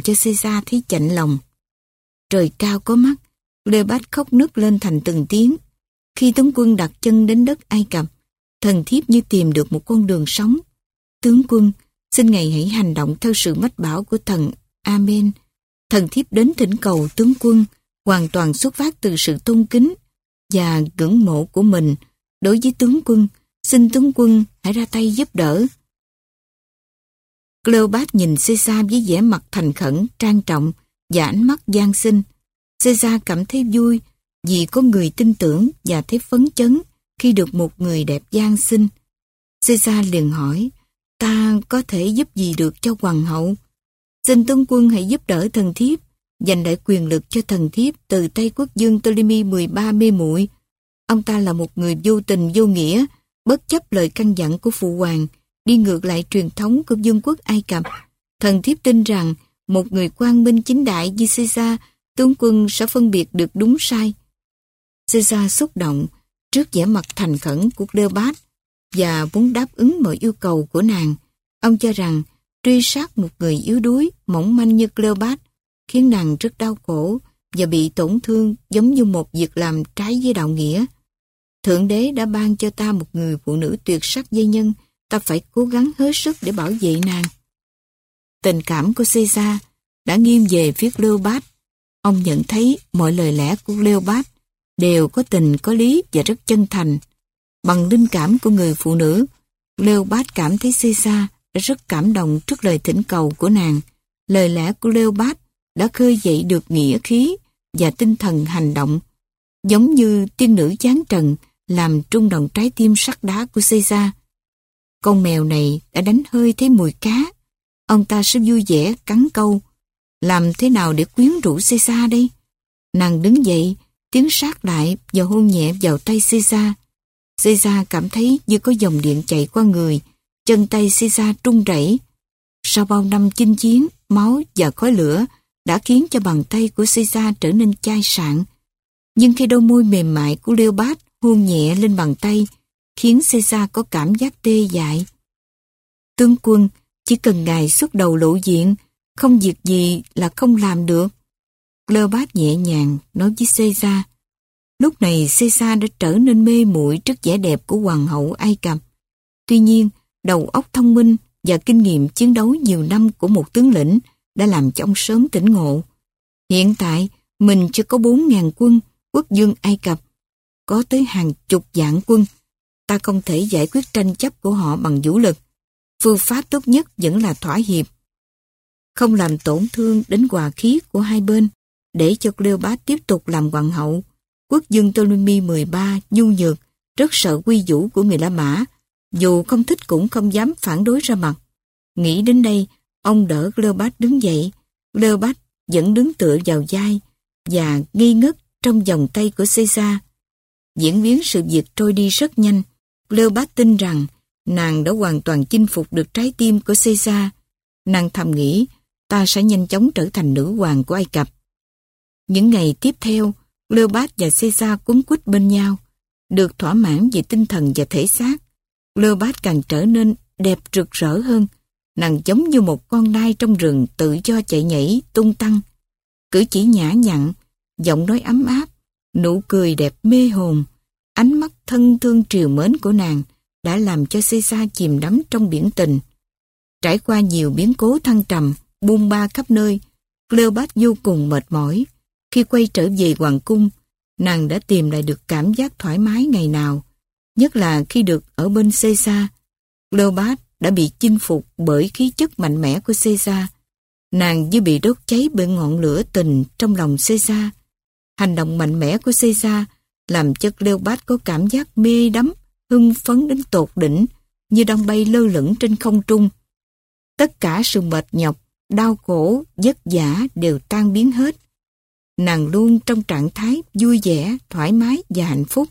cho Caesar thấy chạnh lòng. Trời cao có mắt, Cleopat khóc nức lên thành từng tiếng. Khi tướng quân đặt chân đến đất Ai Cập, thần thiếp như tìm được một con đường sống. Tướng quân, xin ngài hãy hành động theo sự mách bảo của thần. Amen. Thần thiếp đến thỉnh cầu tướng quân, hoàn toàn xuất phát từ sự tôn kính và ngưỡng mộ của mình đối với tướng quân. Xin tướng quân hãy ra tay giúp đỡ. Cleopat nhìn Caesar với vẻ mặt thành khẩn, trang trọng và ánh mắt gian sinh. Caesar cảm thấy vui vì có người tin tưởng và thấy phấn chấn khi được một người đẹp gian sinh. Caesar liền hỏi, ta có thể giúp gì được cho hoàng hậu? Xin tướng quân hãy giúp đỡ thần thiếp, giành lại quyền lực cho thần thiếp từ tay quốc dương Ptolemy 13 mê muội. Ông ta là một người vô tình vô nghĩa, bất chấp lời căn dặn của phụ hoàng, đi ngược lại truyền thống của vương quốc Ai Cập. Thần thiếp tin rằng một người quang minh chính đại như Caesar, tướng quân sẽ phân biệt được đúng sai. Caesar xúc động trước vẻ mặt thành khẩn của Cleopat và muốn đáp ứng mọi yêu cầu của nàng. Ông cho rằng truy sát một người yếu đuối, mỏng manh như Cleopat khiến nàng rất đau khổ và bị tổn thương giống như một việc làm trái với đạo nghĩa. Thượng đế đã ban cho ta một người phụ nữ tuyệt sắc dây nhân, ta phải cố gắng hết sức để bảo vệ nàng. Tình cảm của Caesar đã nghiêng về phía Cleopat. Ông nhận thấy mọi lời lẽ của Cleopat đều có tình có lý và rất chân thành. Bằng linh cảm của người phụ nữ, Cleopat cảm thấy Caesar đã rất cảm động trước lời thỉnh cầu của nàng. Lời lẽ của Cleopat đã khơi dậy được nghĩa khí và tinh thần hành động, giống như tiên nữ chán trần làm trung đồng trái tim sắt đá của Caesar. Con mèo này đã đánh hơi thấy mùi cá. Ông ta sẽ vui vẻ cắn câu. Làm thế nào để quyến rũ Caesar đây? Nàng đứng dậy, tiến sát lại và hôn nhẹ vào tay Caesar. Caesar cảm thấy như có dòng điện chạy qua người, chân tay Caesar trung rẩy. Sau bao năm chinh chiến, máu và khói lửa đã khiến cho bàn tay của Caesar trở nên chai sạn. Nhưng khi đôi môi mềm mại của Leopard hôn nhẹ lên bàn tay, khiến Caesar có cảm giác tê dại. Tướng quân chỉ cần ngài xuất đầu lộ diện, không việc gì là không làm được. Cleopat nhẹ nhàng nói với Caesar. Lúc này Caesar đã trở nên mê muội trước vẻ đẹp của hoàng hậu Ai Cập. Tuy nhiên, đầu óc thông minh và kinh nghiệm chiến đấu nhiều năm của một tướng lĩnh đã làm cho ông sớm tỉnh ngộ. Hiện tại, mình chưa có 4.000 quân, quốc dương Ai Cập, có tới hàng chục vạn quân. Ta không thể giải quyết tranh chấp của họ bằng vũ lực. Phương pháp tốt nhất vẫn là thỏa hiệp. Không làm tổn thương đến hòa khí của hai bên, để cho Cleopat tiếp tục làm hoàng hậu. Quốc dương Ptolemy 13 nhu nhược, rất sợ quy vũ của người La Mã, dù không thích cũng không dám phản đối ra mặt. Nghĩ đến đây, ông đỡ Cleopat đứng dậy. Cleopat vẫn đứng tựa vào vai và nghi ngất trong vòng tay của Caesar. Diễn biến sự việc trôi đi rất nhanh. Cleopat tin rằng nàng đã hoàn toàn chinh phục được trái tim của Caesar. Nàng thầm nghĩ ta sẽ nhanh chóng trở thành nữ hoàng của Ai Cập. Những ngày tiếp theo, Cleopat và Caesar cuốn quýt bên nhau. Được thỏa mãn về tinh thần và thể xác, Cleopat càng trở nên đẹp rực rỡ hơn. Nàng giống như một con nai trong rừng tự do chạy nhảy, tung tăng. Cử chỉ nhã nhặn, giọng nói ấm áp, nụ cười đẹp mê hồn, ánh mắt thân thương triều mến của nàng đã làm cho Caesar chìm đắm trong biển tình. Trải qua nhiều biến cố thăng trầm, buông ba khắp nơi, Cleopat vô cùng mệt mỏi. Khi quay trở về hoàng cung, nàng đã tìm lại được cảm giác thoải mái ngày nào, nhất là khi được ở bên Caesar. Cleopat đã bị chinh phục bởi khí chất mạnh mẽ của Caesar. Nàng như bị đốt cháy bởi ngọn lửa tình trong lòng Caesar. Hành động mạnh mẽ của Caesar làm cho Cleopat có cảm giác mê đắm, hưng phấn đến tột đỉnh, như đang bay lơ lửng trên không trung. Tất cả sự mệt nhọc, đau khổ, vất vả đều tan biến hết. Nàng luôn trong trạng thái vui vẻ, thoải mái và hạnh phúc.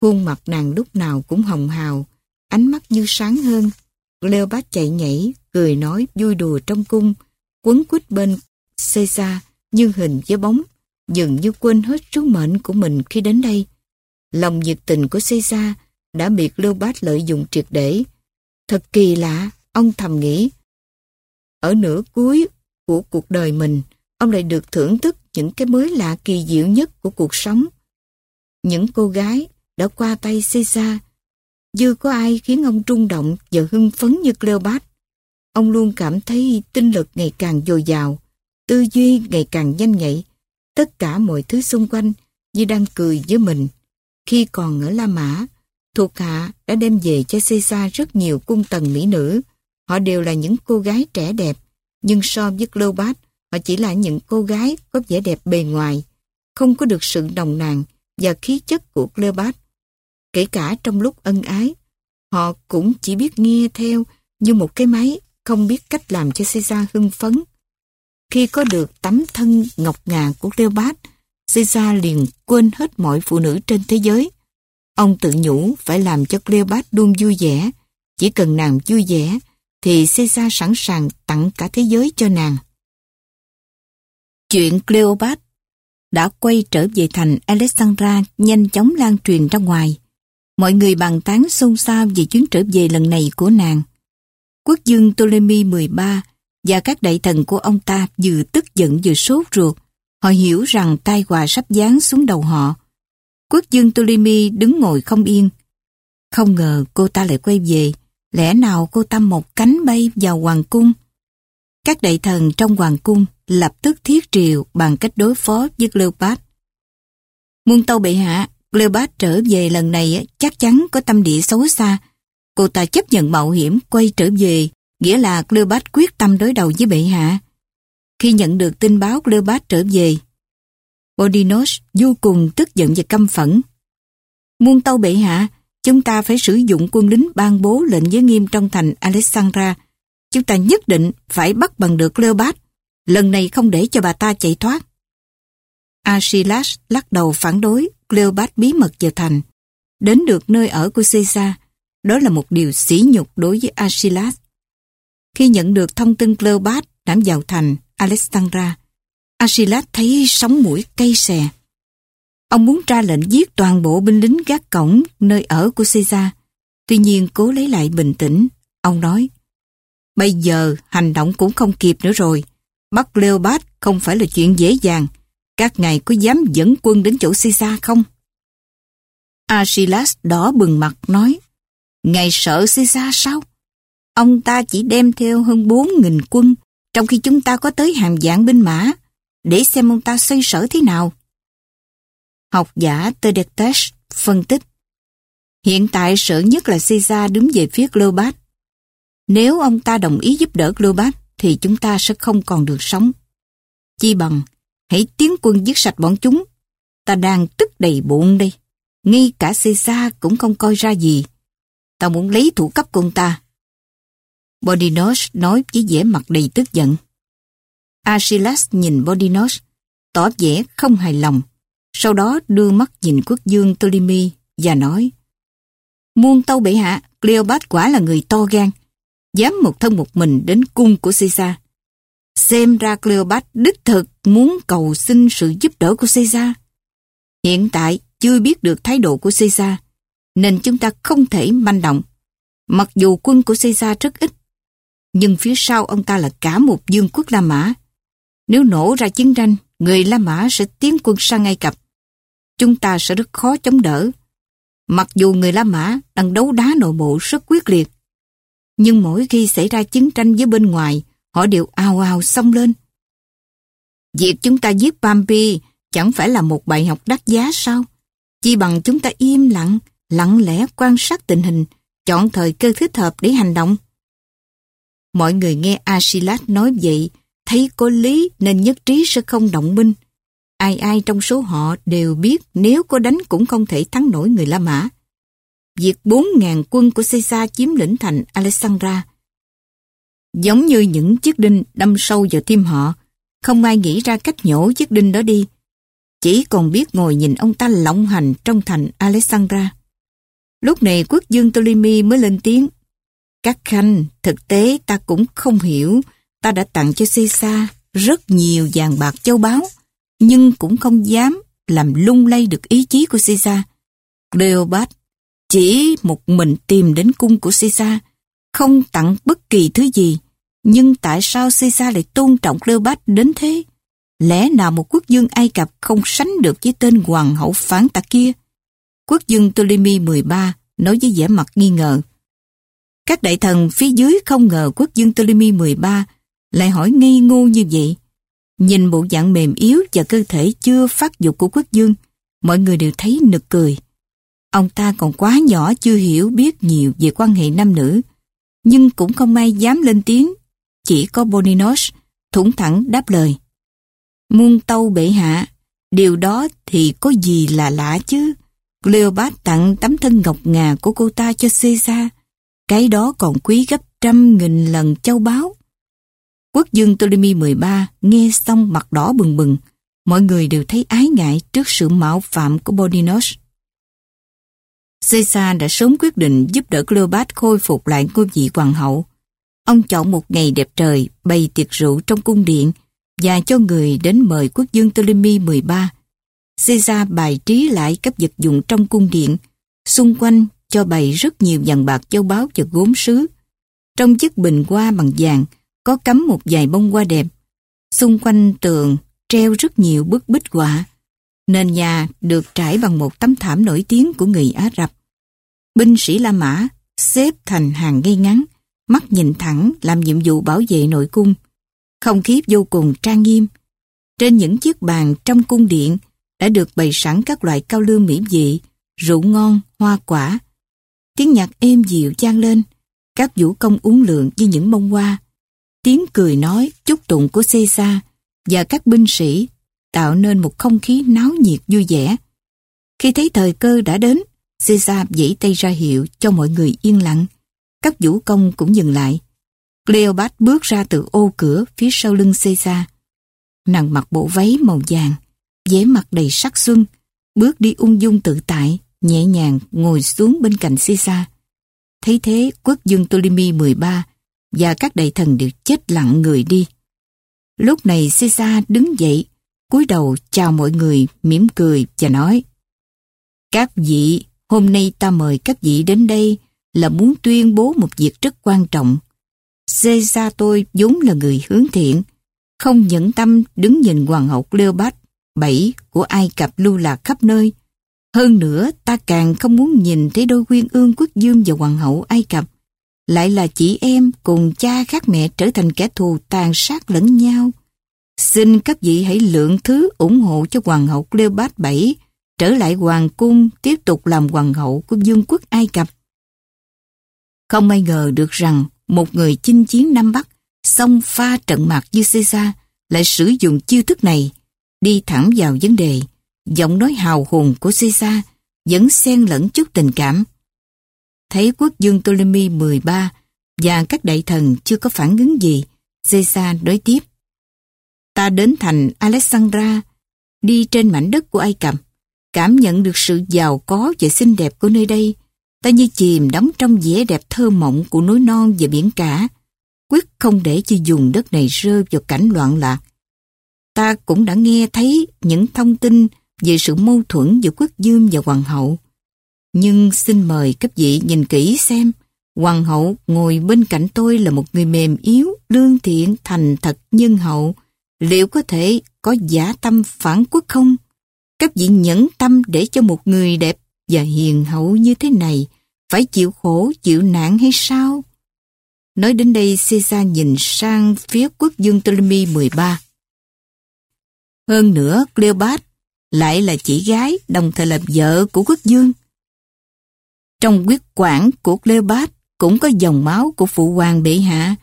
Khuôn mặt nàng lúc nào cũng hồng hào, ánh mắt như sáng hơn. Cleopat chạy nhảy, cười nói vui đùa trong cung, quấn quýt bên Caesar như hình với bóng, dường như quên hết số mệnh của mình khi đến đây. Lòng nhiệt tình của Caesar đã bị Cleopat lợi dụng triệt để. Thật kỳ lạ, ông thầm nghĩ. Ở nửa cuối của cuộc đời mình, ông lại được thưởng thức những cái mới lạ kỳ diệu nhất của cuộc sống. Những cô gái đã qua tay Caesar, chưa có ai khiến ông trung động và hưng phấn như Cleopat. Ông luôn cảm thấy tinh lực ngày càng dồi dào, tư duy ngày càng nhanh nhạy. Tất cả mọi thứ xung quanh như đang cười với mình. Khi còn ở La Mã, thuộc hạ đã đem về cho Caesar rất nhiều cung tần mỹ nữ. Họ đều là những cô gái trẻ đẹp, nhưng so với Cleopat, họ chỉ là những cô gái có vẻ đẹp bề ngoài, không có được sự đồng nàn và khí chất của Cleopat. Kể cả trong lúc ân ái, họ cũng chỉ biết nghe theo như một cái máy không biết cách làm cho Caesar hưng phấn. Khi có được tấm thân ngọc ngà của Cleopat, Caesar liền quên hết mọi phụ nữ trên thế giới. Ông tự nhủ phải làm cho Cleopat luôn vui vẻ. Chỉ cần nàng vui vẻ, thì Caesar sẵn sàng tặng cả thế giới cho nàng. Chuyện Cleopat đã quay trở về thành Alexandra nhanh chóng lan truyền ra ngoài. Mọi người bàn tán xôn xao về chuyến trở về lần này của nàng. Quốc dương Ptolemy 13 và các đại thần của ông ta vừa tức giận vừa sốt ruột. Họ hiểu rằng tai họa sắp giáng xuống đầu họ. Quốc dương Ptolemy đứng ngồi không yên. Không ngờ cô ta lại quay về. Lẽ nào cô ta một cánh bay vào hoàng cung? Các đại thần trong hoàng cung lập tức thiết triều bằng cách đối phó với Cleopat. Muôn tâu bệ hạ, Cleopat trở về lần này chắc chắn có tâm địa xấu xa. Cô ta chấp nhận mạo hiểm quay trở về, nghĩa là Cleopat quyết tâm đối đầu với bệ hạ. Khi nhận được tin báo Cleopat trở về, Bodinos vô cùng tức giận và căm phẫn. Muôn tâu bệ hạ, chúng ta phải sử dụng quân lính ban bố lệnh giới nghiêm trong thành Alexandra. Chúng ta nhất định phải bắt bằng được Cleopat. Lần này không để cho bà ta chạy thoát. Archilas lắc đầu phản đối Cleopat bí mật vào thành. Đến được nơi ở của Caesar, đó là một điều sỉ nhục đối với Archilas. Khi nhận được thông tin Cleopat đã vào thành Alexandra, Archilas thấy sóng mũi cây xè. Ông muốn ra lệnh giết toàn bộ binh lính gác cổng nơi ở của Caesar. Tuy nhiên cố lấy lại bình tĩnh. Ông nói, bây giờ hành động cũng không kịp nữa rồi. Bắt Leopold không phải là chuyện dễ dàng. Các ngài có dám dẫn quân đến chỗ Caesar không? Archilas đỏ bừng mặt nói, Ngài sợ Caesar sao? Ông ta chỉ đem theo hơn 4.000 quân, trong khi chúng ta có tới hàng vạn binh mã, để xem ông ta xoay sở thế nào. Học giả Tedetes phân tích, hiện tại sợ nhất là Caesar đứng về phía Cleopat. Nếu ông ta đồng ý giúp đỡ Cleopat, thì chúng ta sẽ không còn được sống. Chi bằng, hãy tiến quân giết sạch bọn chúng. Ta đang tức đầy bụng đây. Ngay cả Caesar cũng không coi ra gì. Ta muốn lấy thủ cấp của ông ta. Bodinos nói với vẻ mặt đầy tức giận. Asilas nhìn Bodinos, tỏ vẻ không hài lòng. Sau đó đưa mắt nhìn quốc dương Ptolemy và nói Muôn tâu bệ hạ, Cleopat quả là người to gan, dám một thân một mình đến cung của Caesar. Xem ra Cleopat đích thực muốn cầu xin sự giúp đỡ của Caesar. Hiện tại chưa biết được thái độ của Caesar, nên chúng ta không thể manh động. Mặc dù quân của Caesar rất ít, nhưng phía sau ông ta là cả một dương quốc La Mã. Nếu nổ ra chiến tranh, người La Mã sẽ tiến quân sang Ai Cập. Chúng ta sẽ rất khó chống đỡ. Mặc dù người La Mã đang đấu đá nội bộ rất quyết liệt, nhưng mỗi khi xảy ra chiến tranh với bên ngoài, họ đều ao ao xông lên. Việc chúng ta giết Bambi chẳng phải là một bài học đắt giá sao? Chỉ bằng chúng ta im lặng, lặng lẽ quan sát tình hình, chọn thời cơ thích hợp để hành động. Mọi người nghe Asilat nói vậy, thấy có lý nên nhất trí sẽ không động binh. Ai ai trong số họ đều biết nếu có đánh cũng không thể thắng nổi người La Mã. Việc 4.000 quân của Caesar chiếm lĩnh thành Alexandra giống như những chiếc đinh đâm sâu vào tim họ, không ai nghĩ ra cách nhổ chiếc đinh đó đi. Chỉ còn biết ngồi nhìn ông ta lộng hành trong thành Alexandra. Lúc này quốc dương Ptolemy mới lên tiếng. Các khanh, thực tế ta cũng không hiểu, ta đã tặng cho Caesar rất nhiều vàng bạc châu báu, nhưng cũng không dám làm lung lay được ý chí của Caesar. Cleopat chỉ một mình tìm đến cung của Caesar, không tặng bất kỳ thứ gì, Nhưng tại sao Caesar lại tôn trọng Cleopat đến thế? Lẽ nào một quốc dương Ai Cập không sánh được với tên hoàng hậu phán tạc kia? Quốc dương Ptolemy 13 nói với vẻ mặt nghi ngờ. Các đại thần phía dưới không ngờ quốc dương Ptolemy 13 lại hỏi ngây ngô như vậy. Nhìn bộ dạng mềm yếu và cơ thể chưa phát dục của quốc dương, mọi người đều thấy nực cười. Ông ta còn quá nhỏ chưa hiểu biết nhiều về quan hệ nam nữ, nhưng cũng không ai dám lên tiếng. Chỉ có Boninos thủng thẳng đáp lời. Muôn tâu bệ hạ, điều đó thì có gì là lạ chứ. Cleopat tặng tấm thân ngọc ngà của cô ta cho Caesar. Cái đó còn quý gấp trăm nghìn lần châu báu. Quốc dương Ptolemy 13 nghe xong mặt đỏ bừng bừng. Mọi người đều thấy ái ngại trước sự mạo phạm của Bodinos. Caesar đã sớm quyết định giúp đỡ Cleopat khôi phục lại ngôi vị hoàng hậu. Ông chọn một ngày đẹp trời bày tiệc rượu trong cung điện và cho người đến mời quốc dương Ptolemy 13. Caesar bài trí lại các vật dụng trong cung điện, xung quanh cho bày rất nhiều vàng bạc châu báu và gốm sứ. Trong chiếc bình hoa bằng vàng có cắm một vài bông hoa đẹp. Xung quanh tường treo rất nhiều bức bích họa. Nền nhà được trải bằng một tấm thảm nổi tiếng của người Ả Rập. Binh sĩ La Mã xếp thành hàng ngay ngắn, mắt nhìn thẳng làm nhiệm vụ bảo vệ nội cung. Không khí vô cùng trang nghiêm. Trên những chiếc bàn trong cung điện đã được bày sẵn các loại cao lương mỹ vị, rượu ngon, hoa quả. Tiếng nhạc êm dịu chan lên, các vũ công uống lượng như những bông hoa. Tiếng cười nói, chúc tụng của Caesar và các binh sĩ tạo nên một không khí náo nhiệt vui vẻ. Khi thấy thời cơ đã đến, Caesar vẫy tay ra hiệu cho mọi người yên lặng. Các vũ công cũng dừng lại. Cleopat bước ra từ ô cửa phía sau lưng Caesar. Nàng mặc bộ váy màu vàng, vẻ mặt đầy sắc xuân, bước đi ung dung tự tại, nhẹ nhàng ngồi xuống bên cạnh Sisa. Thấy thế, quốc dương Ptolemy 13 và các đại thần đều chết lặng người đi. Lúc này Sisa đứng dậy, cúi đầu chào mọi người, mỉm cười và nói Các vị, hôm nay ta mời các vị đến đây là muốn tuyên bố một việc rất quan trọng. Caesar tôi vốn là người hướng thiện, không nhẫn tâm đứng nhìn hoàng hậu Cleopat bảy của Ai Cập lưu lạc khắp nơi. Hơn nữa, ta càng không muốn nhìn thấy đôi quyên ương quốc dương và hoàng hậu Ai Cập. Lại là chị em cùng cha khác mẹ trở thành kẻ thù tàn sát lẫn nhau. Xin các vị hãy lượng thứ ủng hộ cho hoàng hậu Cleopat bảy trở lại hoàng cung tiếp tục làm hoàng hậu của vương quốc Ai Cập. Không ai ngờ được rằng một người chinh chiến Nam Bắc xong pha trận mạc như Caesar lại sử dụng chiêu thức này đi thẳng vào vấn đề giọng nói hào hùng của Caesar vẫn xen lẫn chút tình cảm. Thấy quốc dương Ptolemy 13 và các đại thần chưa có phản ứng gì, Caesar nói tiếp. Ta đến thành Alexandra, đi trên mảnh đất của Ai Cập, cảm nhận được sự giàu có và xinh đẹp của nơi đây. Ta như chìm đắm trong vẻ đẹp thơ mộng của núi non và biển cả, quyết không để cho dùng đất này rơi vào cảnh loạn lạc. Ta cũng đã nghe thấy những thông tin về sự mâu thuẫn giữa quốc dương và hoàng hậu. Nhưng xin mời các vị nhìn kỹ xem, hoàng hậu ngồi bên cạnh tôi là một người mềm yếu, lương thiện, thành thật, nhân hậu. Liệu có thể có giả tâm phản quốc không? Các vị nhẫn tâm để cho một người đẹp và hiền hậu như thế này phải chịu khổ, chịu nạn hay sao? Nói đến đây, Caesar nhìn sang phía quốc dương Ptolemy 13. Hơn nữa, Cleopat lại là chị gái đồng thời là vợ của quốc dương. Trong quyết quản của Cleopat cũng có dòng máu của phụ hoàng bệ hạ.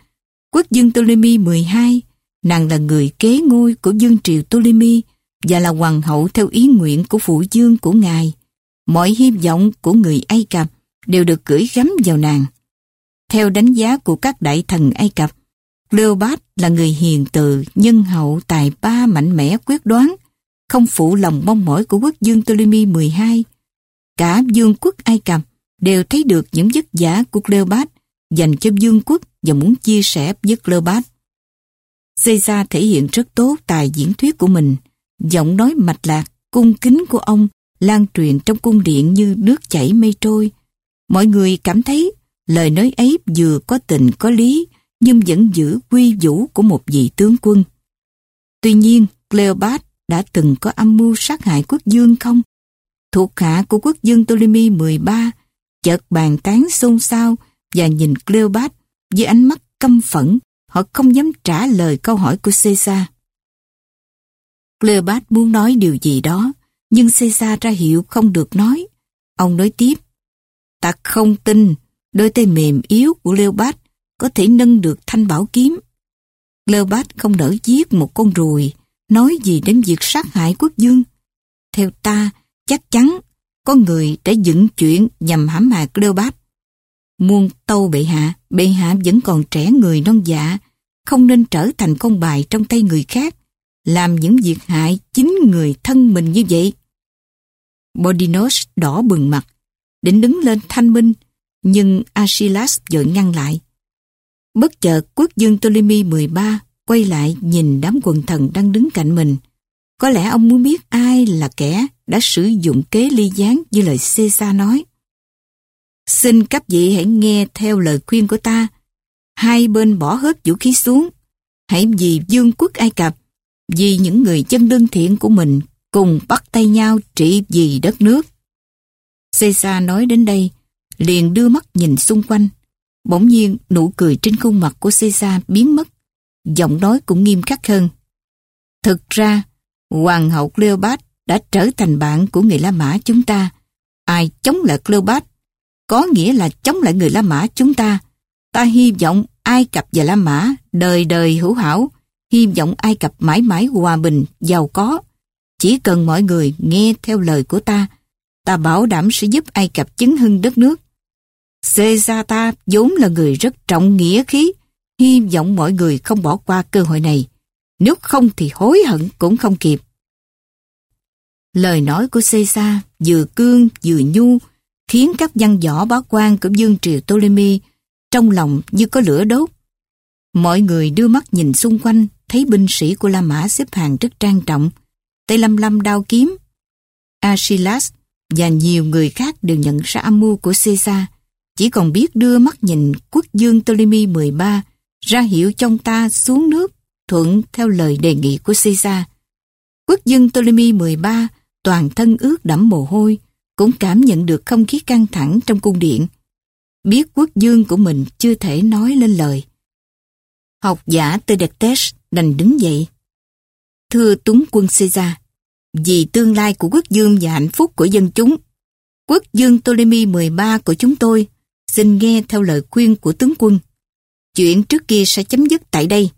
Quốc dương Ptolemy 12, nàng là người kế ngôi của dương triều Ptolemy và là hoàng hậu theo ý nguyện của phụ dương của ngài. Mọi hy vọng của người Ai Cập đều được gửi gắm vào nàng. Theo đánh giá của các đại thần Ai Cập, Cleopat là người hiền từ, nhân hậu, tài ba, mạnh mẽ, quyết đoán, không phụ lòng mong mỏi của quốc dương Ptolemy 12. Cả dương quốc Ai Cập đều thấy được những vất giả của Cleopat dành cho dương quốc và muốn chia sẻ với Cleopat. Caesar thể hiện rất tốt tài diễn thuyết của mình, giọng nói mạch lạc, cung kính của ông lan truyền trong cung điện như nước chảy mây trôi. Mọi người cảm thấy lời nói ấy vừa có tình có lý, nhưng vẫn giữ quy vũ của một vị tướng quân. Tuy nhiên, Cleopat đã từng có âm mưu sát hại quốc dương không? Thuộc hạ của quốc dương Ptolemy 13 chợt bàn tán xôn xao và nhìn Cleopat với ánh mắt căm phẫn, họ không dám trả lời câu hỏi của Caesar. Cleopat muốn nói điều gì đó, nhưng Caesar ra hiệu không được nói. Ông nói tiếp, ta không tin đôi tay mềm yếu của Leopold có thể nâng được thanh bảo kiếm. Leopold không nỡ giết một con ruồi, nói gì đến việc sát hại quốc dương. Theo ta, chắc chắn có người đã dựng chuyện nhằm hãm hại Cleopat. Muôn tâu bệ hạ, bệ hạ vẫn còn trẻ người non dạ, không nên trở thành con bài trong tay người khác, làm những việc hại chính người thân mình như vậy. Bodinos đỏ bừng mặt, định đứng lên thanh minh, nhưng Asilas vội ngăn lại. Bất chợt quốc dương Ptolemy 13 quay lại nhìn đám quần thần đang đứng cạnh mình. Có lẽ ông muốn biết ai là kẻ đã sử dụng kế ly gián như lời Caesar nói. Xin các vị hãy nghe theo lời khuyên của ta. Hai bên bỏ hết vũ khí xuống. Hãy vì dương quốc Ai Cập, vì những người chân đương thiện của mình cùng bắt tay nhau trị vì đất nước. Caesar nói đến đây, liền đưa mắt nhìn xung quanh. Bỗng nhiên nụ cười trên khuôn mặt của Caesar biến mất, giọng nói cũng nghiêm khắc hơn. Thực ra, Hoàng hậu Cleopat đã trở thành bạn của người La Mã chúng ta. Ai chống lại Cleopat, có nghĩa là chống lại người La Mã chúng ta. Ta hy vọng Ai Cập và La Mã đời đời hữu hảo, hy vọng Ai Cập mãi mãi hòa bình, giàu có. Chỉ cần mọi người nghe theo lời của ta, ta bảo đảm sẽ giúp Ai Cập chứng hưng đất nước. Caesar ta vốn là người rất trọng nghĩa khí, hy vọng mọi người không bỏ qua cơ hội này. Nếu không thì hối hận cũng không kịp. Lời nói của Caesar vừa cương vừa nhu khiến các văn võ bá quan của dương triều Ptolemy trong lòng như có lửa đốt. Mọi người đưa mắt nhìn xung quanh thấy binh sĩ của La Mã xếp hàng rất trang trọng, tay lăm lăm đao kiếm. Achilles và nhiều người khác đều nhận ra âm mưu của Caesar, chỉ còn biết đưa mắt nhìn quốc dương Ptolemy 13 ra hiệu trong ta xuống nước thuận theo lời đề nghị của Caesar. Quốc dân Ptolemy 13 toàn thân ướt đẫm mồ hôi, cũng cảm nhận được không khí căng thẳng trong cung điện. Biết quốc dương của mình chưa thể nói lên lời. Học giả Tedectes đành đứng dậy. Thưa túng quân Caesar, vì tương lai của quốc dương và hạnh phúc của dân chúng, quốc dương Ptolemy 13 của chúng tôi xin nghe theo lời khuyên của tướng quân. Chuyện trước kia sẽ chấm dứt tại đây,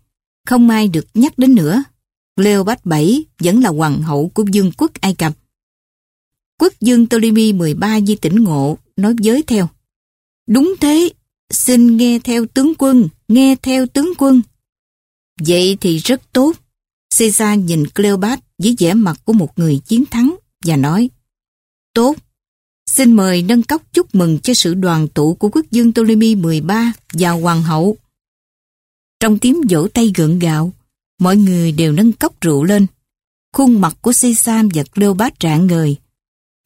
không ai được nhắc đến nữa. Leopold bảy vẫn là hoàng hậu của dương quốc Ai Cập. Quốc dương Ptolemy 13 di tỉnh ngộ nói với theo. Đúng thế, xin nghe theo tướng quân, nghe theo tướng quân. Vậy thì rất tốt. Caesar nhìn Cleopat với vẻ mặt của một người chiến thắng và nói Tốt, xin mời nâng cốc chúc mừng cho sự đoàn tụ của quốc dương Ptolemy 13 và hoàng hậu. Trong tiếng vỗ tay gượng gạo, mọi người đều nâng cốc rượu lên. Khuôn mặt của Caesar và Cleopatra rạng ngời.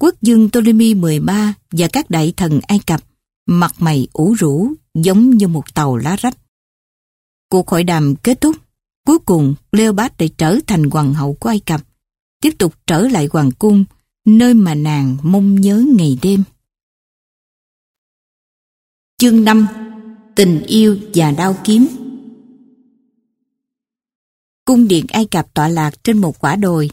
Quốc dương Ptolemy 13 và các đại thần Ai Cập mặt mày ủ rũ giống như một tàu lá rách. Cuộc hội đàm kết thúc. Cuối cùng, Cleopatra đã trở thành hoàng hậu của Ai Cập, tiếp tục trở lại hoàng cung, nơi mà nàng mong nhớ ngày đêm. Chương 5 Tình yêu và đao kiếm Cung điện Ai Cập tọa lạc trên một quả đồi,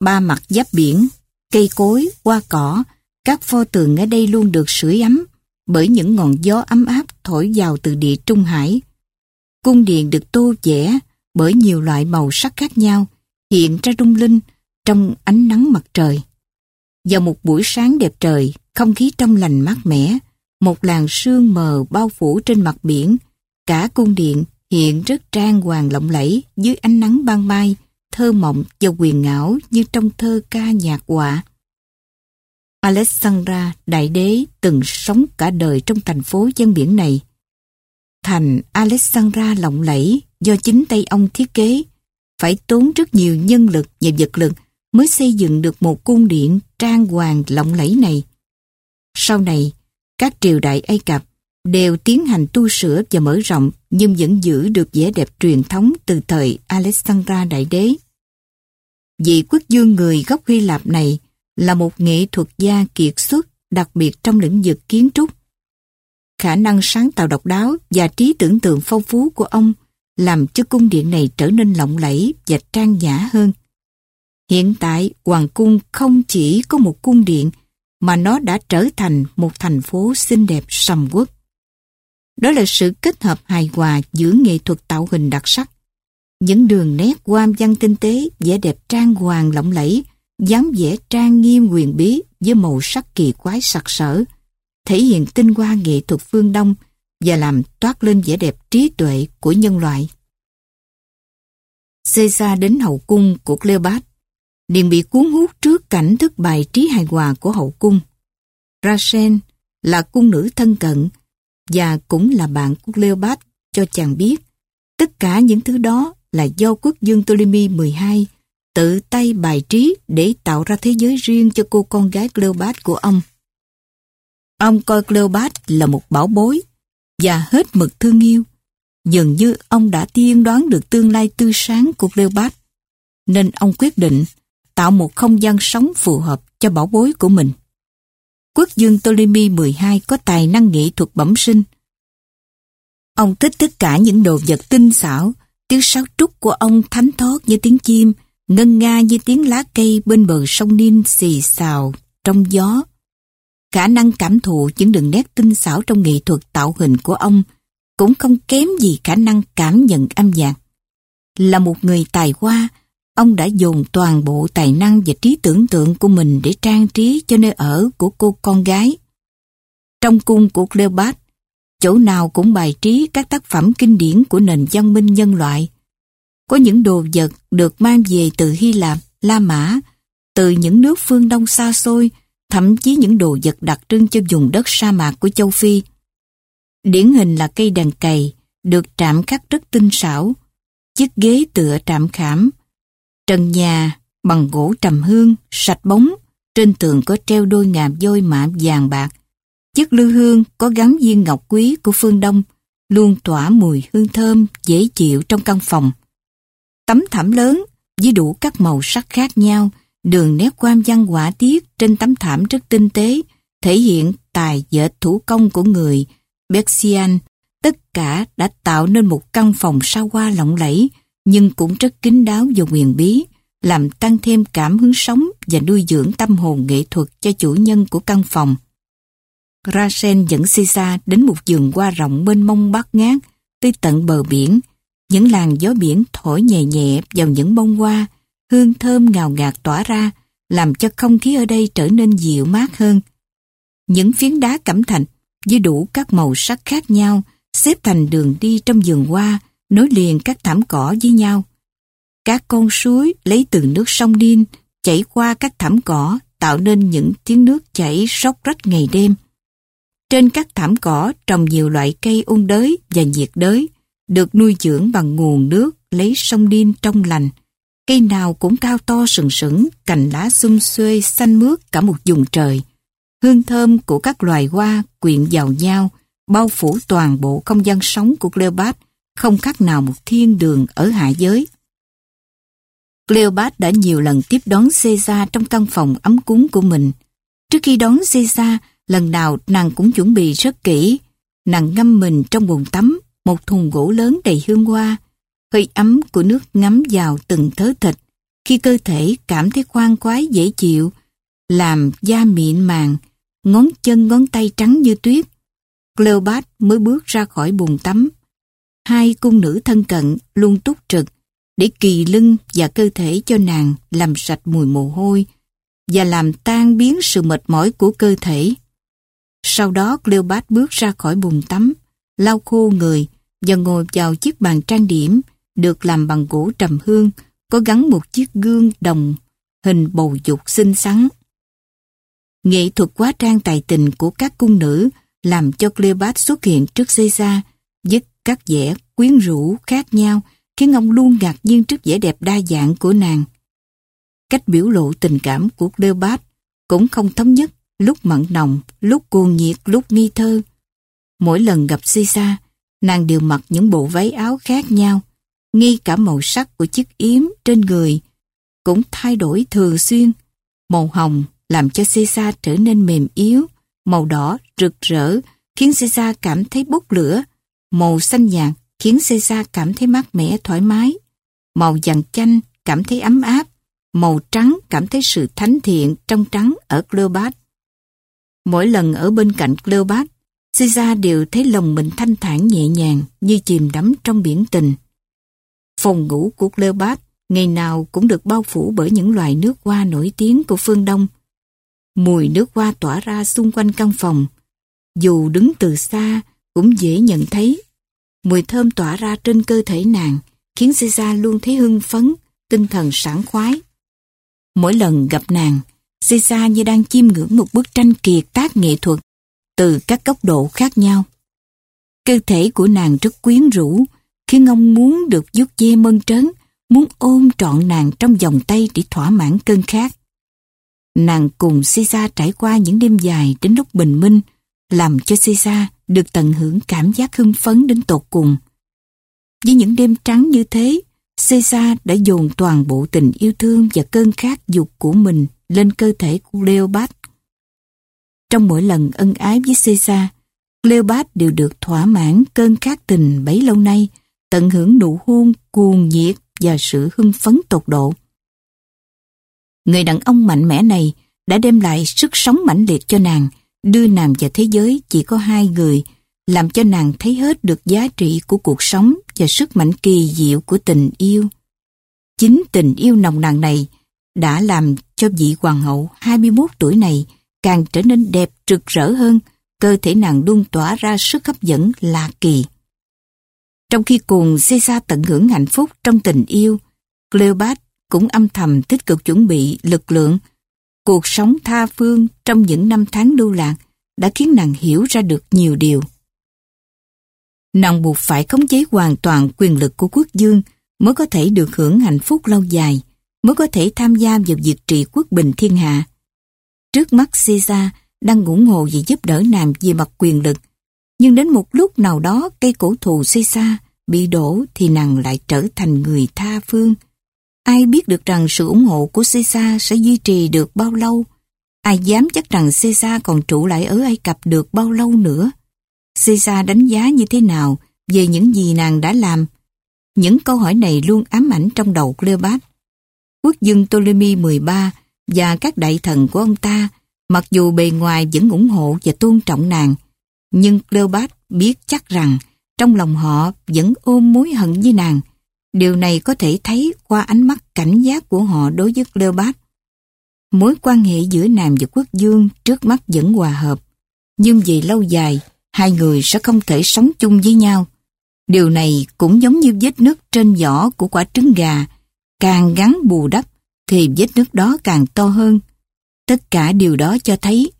ba mặt giáp biển, cây cối, hoa cỏ, các pho tường ở đây luôn được sưởi ấm bởi những ngọn gió ấm áp thổi vào từ địa Trung Hải. Cung điện được tô vẽ bởi nhiều loại màu sắc khác nhau, hiện ra rung linh trong ánh nắng mặt trời. Vào một buổi sáng đẹp trời, không khí trong lành mát mẻ, một làn sương mờ bao phủ trên mặt biển, cả cung điện hiện rất trang hoàng lộng lẫy dưới ánh nắng ban mai, thơ mộng và quyền ngảo như trong thơ ca nhạc họa. Alexandra, đại đế, từng sống cả đời trong thành phố dân biển này. Thành Alexandra lộng lẫy do chính tay ông thiết kế, phải tốn rất nhiều nhân lực và vật lực mới xây dựng được một cung điện trang hoàng lộng lẫy này. Sau này, các triều đại Ai Cập đều tiến hành tu sửa và mở rộng nhưng vẫn giữ được vẻ đẹp truyền thống từ thời Alexandra Đại Đế. Vị quốc dương người gốc Hy Lạp này là một nghệ thuật gia kiệt xuất đặc biệt trong lĩnh vực kiến trúc. Khả năng sáng tạo độc đáo và trí tưởng tượng phong phú của ông làm cho cung điện này trở nên lộng lẫy và trang nhã hơn. Hiện tại, Hoàng cung không chỉ có một cung điện mà nó đã trở thành một thành phố xinh đẹp sầm uất. Đó là sự kết hợp hài hòa giữa nghệ thuật tạo hình đặc sắc, những đường nét quam văn tinh tế, vẻ đẹp trang hoàng lộng lẫy, dáng vẻ trang nghiêm quyền bí với màu sắc kỳ quái sặc sỡ, thể hiện tinh hoa nghệ thuật phương Đông và làm toát lên vẻ đẹp trí tuệ của nhân loại. Caesar đến hậu cung của Cleopatra liền bị cuốn hút trước cảnh thức bài trí hài hòa của hậu cung. Rachel là cung nữ thân cận và cũng là bạn của Cleopat cho chàng biết. Tất cả những thứ đó là do quốc dương Ptolemy 12 tự tay bài trí để tạo ra thế giới riêng cho cô con gái Cleopat của ông. Ông coi Cleopat là một bảo bối và hết mực thương yêu. Dường như ông đã tiên đoán được tương lai tươi sáng của Cleopat nên ông quyết định tạo một không gian sống phù hợp cho bảo bối của mình. Quốc dương Ptolemy 12 có tài năng nghệ thuật bẩm sinh. Ông thích tất cả những đồ vật tinh xảo, tiếng sáo trúc của ông thánh thót như tiếng chim, ngân nga như tiếng lá cây bên bờ sông Nin xì xào trong gió. Khả năng cảm thụ những đường nét tinh xảo trong nghệ thuật tạo hình của ông cũng không kém gì khả năng cảm nhận âm nhạc. Là một người tài hoa, ông đã dồn toàn bộ tài năng và trí tưởng tượng của mình để trang trí cho nơi ở của cô con gái. Trong cung của Cleopatra, chỗ nào cũng bài trí các tác phẩm kinh điển của nền văn minh nhân loại. Có những đồ vật được mang về từ Hy Lạp, La Mã, từ những nước phương Đông xa xôi, thậm chí những đồ vật đặc trưng cho vùng đất sa mạc của châu Phi. Điển hình là cây đàn cày, được trạm khắc rất tinh xảo, chiếc ghế tựa trạm khảm, trần nhà bằng gỗ trầm hương, sạch bóng, trên tường có treo đôi ngàm dôi mạ vàng bạc. Chiếc lư hương có gắn viên ngọc quý của phương Đông, luôn tỏa mùi hương thơm dễ chịu trong căn phòng. Tấm thảm lớn với đủ các màu sắc khác nhau, đường nét quan văn họa tiết trên tấm thảm rất tinh tế, thể hiện tài dệt thủ công của người Persian. Tất cả đã tạo nên một căn phòng xa hoa lộng lẫy, nhưng cũng rất kín đáo và quyền bí, làm tăng thêm cảm hứng sống và nuôi dưỡng tâm hồn nghệ thuật cho chủ nhân của căn phòng. Rasen dẫn Sisa đến một vườn hoa rộng mênh mông bát ngát, tới tận bờ biển. Những làn gió biển thổi nhẹ nhẹ vào những bông hoa, hương thơm ngào ngạt tỏa ra, làm cho không khí ở đây trở nên dịu mát hơn. Những phiến đá cẩm thạch với đủ các màu sắc khác nhau xếp thành đường đi trong vườn hoa, nối liền các thảm cỏ với nhau. Các con suối lấy từ nước sông Nin chảy qua các thảm cỏ tạo nên những tiếng nước chảy róc rách ngày đêm. Trên các thảm cỏ trồng nhiều loại cây ôn đới và nhiệt đới, được nuôi dưỡng bằng nguồn nước lấy sông Nin trong lành. Cây nào cũng cao to sừng sững, cành lá xum xuê xanh mướt cả một vùng trời. Hương thơm của các loài hoa quyện vào nhau, bao phủ toàn bộ không gian sống của Cleopatra, không khác nào một thiên đường ở hạ giới. Cleopat đã nhiều lần tiếp đón Caesar trong căn phòng ấm cúng của mình. Trước khi đón Caesar, lần nào nàng cũng chuẩn bị rất kỹ. Nàng ngâm mình trong bồn tắm, một thùng gỗ lớn đầy hương hoa. Hơi ấm của nước ngắm vào từng thớ thịt. Khi cơ thể cảm thấy khoan khoái dễ chịu, làm da mịn màng, ngón chân ngón tay trắng như tuyết. Cleopat mới bước ra khỏi bồn tắm. Hai cung nữ thân cận luôn túc trực để kỳ lưng và cơ thể cho nàng làm sạch mùi mồ hôi và làm tan biến sự mệt mỏi của cơ thể. Sau đó Cleopatra bước ra khỏi bồn tắm, lau khô người và ngồi vào chiếc bàn trang điểm được làm bằng gỗ trầm hương có gắn một chiếc gương đồng hình bầu dục xinh xắn. Nghệ thuật quá trang tài tình của các cung nữ làm cho Cleopatra xuất hiện trước Caesar các vẻ quyến rũ khác nhau khiến ông luôn ngạc nhiên trước vẻ đẹp đa dạng của nàng. Cách biểu lộ tình cảm của Cleopat cũng không thống nhất, lúc mặn nồng, lúc cuồng nhiệt, lúc nghi thơ. Mỗi lần gặp Sisa, nàng đều mặc những bộ váy áo khác nhau, ngay cả màu sắc của chiếc yếm trên người cũng thay đổi thường xuyên. Màu hồng làm cho Sisa trở nên mềm yếu, màu đỏ rực rỡ khiến Sisa cảm thấy bốc lửa, màu xanh nhạt khiến Caesar cảm thấy mát mẻ thoải mái, màu vàng chanh cảm thấy ấm áp, màu trắng cảm thấy sự thánh thiện trong trắng ở Cleopat. Mỗi lần ở bên cạnh Cleopat, Caesar đều thấy lòng mình thanh thản nhẹ nhàng như chìm đắm trong biển tình. Phòng ngủ của Cleopat ngày nào cũng được bao phủ bởi những loài nước hoa nổi tiếng của phương Đông. Mùi nước hoa tỏa ra xung quanh căn phòng. Dù đứng từ xa cũng dễ nhận thấy. Mùi thơm tỏa ra trên cơ thể nàng khiến Caesar luôn thấy hưng phấn, tinh thần sảng khoái. Mỗi lần gặp nàng, Caesar như đang chiêm ngưỡng một bức tranh kiệt tác nghệ thuật từ các góc độ khác nhau. Cơ thể của nàng rất quyến rũ, khiến ông muốn được vuốt ve mơn trớn, muốn ôm trọn nàng trong vòng tay để thỏa mãn cơn khát. Nàng cùng Caesar trải qua những đêm dài đến lúc bình minh, làm cho Caesar được tận hưởng cảm giác hưng phấn đến tột cùng. Với những đêm trắng như thế, Caesar đã dồn toàn bộ tình yêu thương và cơn khát dục của mình lên cơ thể của Leopold. Trong mỗi lần ân ái với Caesar, Cleopat đều được thỏa mãn cơn khát tình bấy lâu nay, tận hưởng nụ hôn cuồng nhiệt và sự hưng phấn tột độ. Người đàn ông mạnh mẽ này đã đem lại sức sống mãnh liệt cho nàng, đưa nàng vào thế giới chỉ có hai người, làm cho nàng thấy hết được giá trị của cuộc sống và sức mạnh kỳ diệu của tình yêu. Chính tình yêu nồng nàn này đã làm cho vị hoàng hậu 21 tuổi này càng trở nên đẹp rực rỡ hơn, cơ thể nàng luôn tỏa ra sức hấp dẫn lạ kỳ. Trong khi cùng Caesar tận hưởng hạnh phúc trong tình yêu, Cleopat cũng âm thầm tích cực chuẩn bị lực lượng. Cuộc sống tha phương trong những năm tháng lưu lạc đã khiến nàng hiểu ra được nhiều điều. Nàng buộc phải khống chế hoàn toàn quyền lực của quốc dương mới có thể được hưởng hạnh phúc lâu dài, mới có thể tham gia vào việc trị quốc bình thiên hạ. Trước mắt Caesar đang ủng hộ và giúp đỡ nàng về mặt quyền lực, nhưng đến một lúc nào đó cây cổ thụ Caesar bị đổ thì nàng lại trở thành người tha phương. Ai biết được rằng sự ủng hộ của Caesar sẽ duy trì được bao lâu? Ai dám chắc rằng Caesar còn trụ lại ở Ai Cập được bao lâu nữa? Caesar đánh giá như thế nào về những gì nàng đã làm? Những câu hỏi này luôn ám ảnh trong đầu Cleopat. Quốc dương Ptolemy 13 và các đại thần của ông ta, mặc dù bề ngoài vẫn ủng hộ và tôn trọng nàng, nhưng Cleopat biết chắc rằng trong lòng họ vẫn ôm mối hận với nàng. Điều này có thể thấy qua ánh mắt cảnh giác của họ đối với Cleopat. Mối quan hệ giữa nàng và quốc dương trước mắt vẫn hòa hợp, nhưng vì lâu dài, hai người sẽ không thể sống chung với nhau. Điều này cũng giống như vết nứt trên vỏ của quả trứng gà, càng gắn bù đắp thì vết nứt đó càng to hơn. Tất cả điều đó cho thấy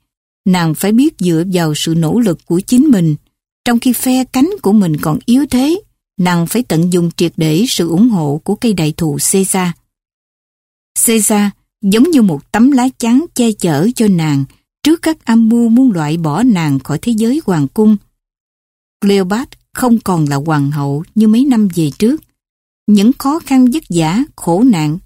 nàng phải biết dựa vào sự nỗ lực của chính mình trong khi phe cánh của mình còn yếu thế, nàng phải tận dụng triệt để sự ủng hộ của cây đại thụ Caesar. Caesar giống như một tấm lá chắn che chở cho nàng trước các âm mưu muốn loại bỏ nàng khỏi thế giới hoàng cung. Cleopat không còn là hoàng hậu như mấy năm về trước. Những khó khăn vất vả, khổ nạn,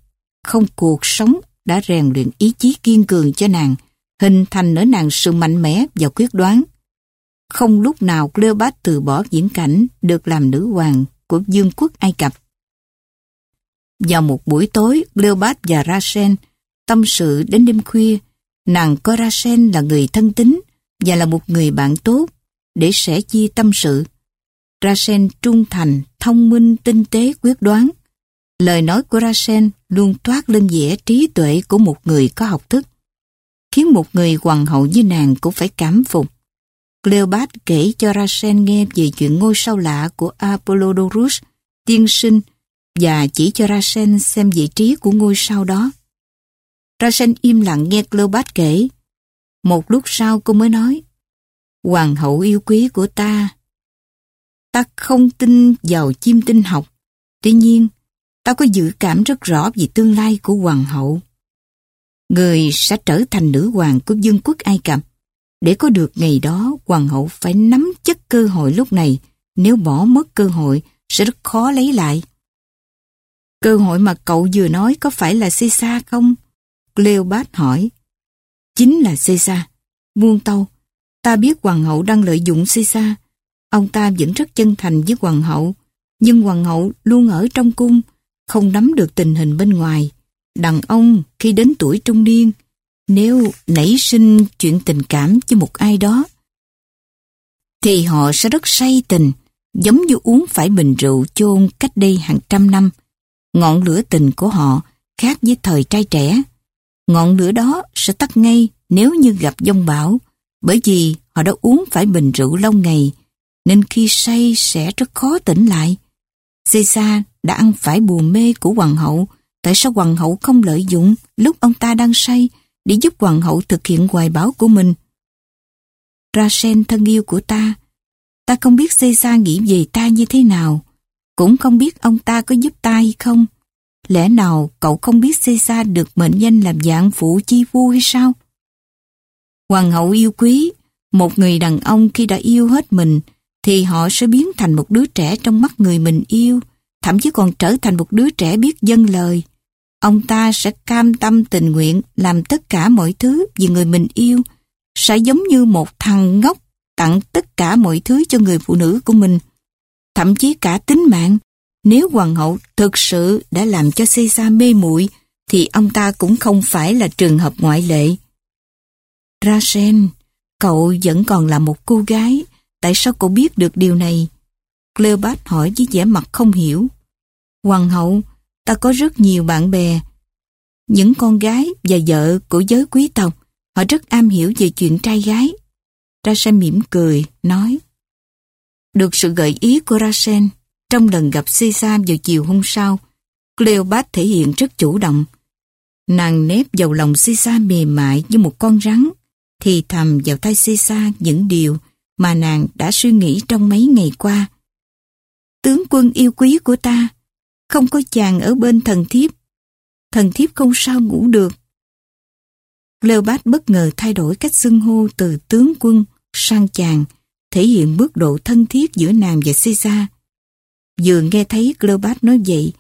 không cuộc sống đã rèn luyện ý chí kiên cường cho nàng, hình thành ở nàng sự mạnh mẽ và quyết đoán. Không lúc nào Cleopat từ bỏ diễn cảnh được làm nữ hoàng của vương quốc Ai Cập. Vào một buổi tối, Cleopat và Rasen tâm sự đến đêm khuya. Nàng coi Rasen là người thân tín và là một người bạn tốt để sẻ chia tâm sự. Rasen trung thành, thông minh, tinh tế, quyết đoán. Lời nói của Rasen luôn toát lên vẻ trí tuệ của một người có học thức, khiến một người hoàng hậu như nàng cũng phải cảm phục. Cleopat kể cho Rasen nghe về chuyện ngôi sao lạ của Apollodorus, tiên sinh, và chỉ cho Rasen xem vị trí của ngôi sao đó. Rasen im lặng nghe Cleopat kể. Một lúc sau cô mới nói, Hoàng hậu yêu quý của ta. Ta không tin vào chim tinh học, tuy nhiên, ta có dự cảm rất rõ về tương lai của hoàng hậu. Người sẽ trở thành nữ hoàng của vương quốc Ai Cập để có được ngày đó, hoàng hậu phải nắm chắc cơ hội lúc này. Nếu bỏ mất cơ hội, sẽ rất khó lấy lại. Cơ hội mà cậu vừa nói có phải là Caesar không? Cleopat hỏi. Chính là Caesar. Muôn tâu, ta biết hoàng hậu đang lợi dụng Caesar. Ông ta vẫn rất chân thành với hoàng hậu, nhưng hoàng hậu luôn ở trong cung, không nắm được tình hình bên ngoài. Đàn ông khi đến tuổi trung niên, nếu nảy sinh chuyện tình cảm với một ai đó, thì họ sẽ rất say tình, giống như uống phải bình rượu chôn cách đây hàng trăm năm. Ngọn lửa tình của họ khác với thời trai trẻ. Ngọn lửa đó sẽ tắt ngay nếu như gặp dông bão, bởi vì họ đã uống phải bình rượu lâu ngày, nên khi say sẽ rất khó tỉnh lại. Caesar đã ăn phải bùa mê của hoàng hậu, tại sao hoàng hậu không lợi dụng lúc ông ta đang say để giúp hoàng hậu thực hiện hoài bão của mình? Rasen thân yêu của ta, ta không biết Caesar nghĩ về ta như thế nào, cũng không biết ông ta có giúp ta hay không. Lẽ nào cậu không biết Caesar được mệnh danh làm dạng phụ chi vua hay sao? Hoàng hậu yêu quý, một người đàn ông khi đã yêu hết mình, thì họ sẽ biến thành một đứa trẻ trong mắt người mình yêu, thậm chí còn trở thành một đứa trẻ biết dân lời. Ông ta sẽ cam tâm tình nguyện làm tất cả mọi thứ vì người mình yêu, sẽ giống như một thằng ngốc tặng tất cả mọi thứ cho người phụ nữ của mình, thậm chí cả tính mạng. Nếu hoàng hậu thực sự đã làm cho Caesar mê muội thì ông ta cũng không phải là trường hợp ngoại lệ. Rachel, cậu vẫn còn là một cô gái, tại sao cậu biết được điều này? Cleopat hỏi với vẻ mặt không hiểu. Hoàng hậu, ta có rất nhiều bạn bè. Những con gái và vợ của giới quý tộc, họ rất am hiểu về chuyện trai gái. Rasen mỉm cười, nói. Được sự gợi ý của Rasen, trong lần gặp Caesar vào chiều hôm sau, Cleopat thể hiện rất chủ động. Nàng nép vào lòng Caesar mềm mại như một con rắn, thì thầm vào tay Caesar những điều mà nàng đã suy nghĩ trong mấy ngày qua. Tướng quân yêu quý của ta, không có chàng ở bên thần thiếp. Thần thiếp không sao ngủ được. Leopold bất ngờ thay đổi cách xưng hô từ tướng quân sang chàng, thể hiện mức độ thân thiết giữa nàng và Caesar. Vừa nghe thấy Cleopat nói vậy,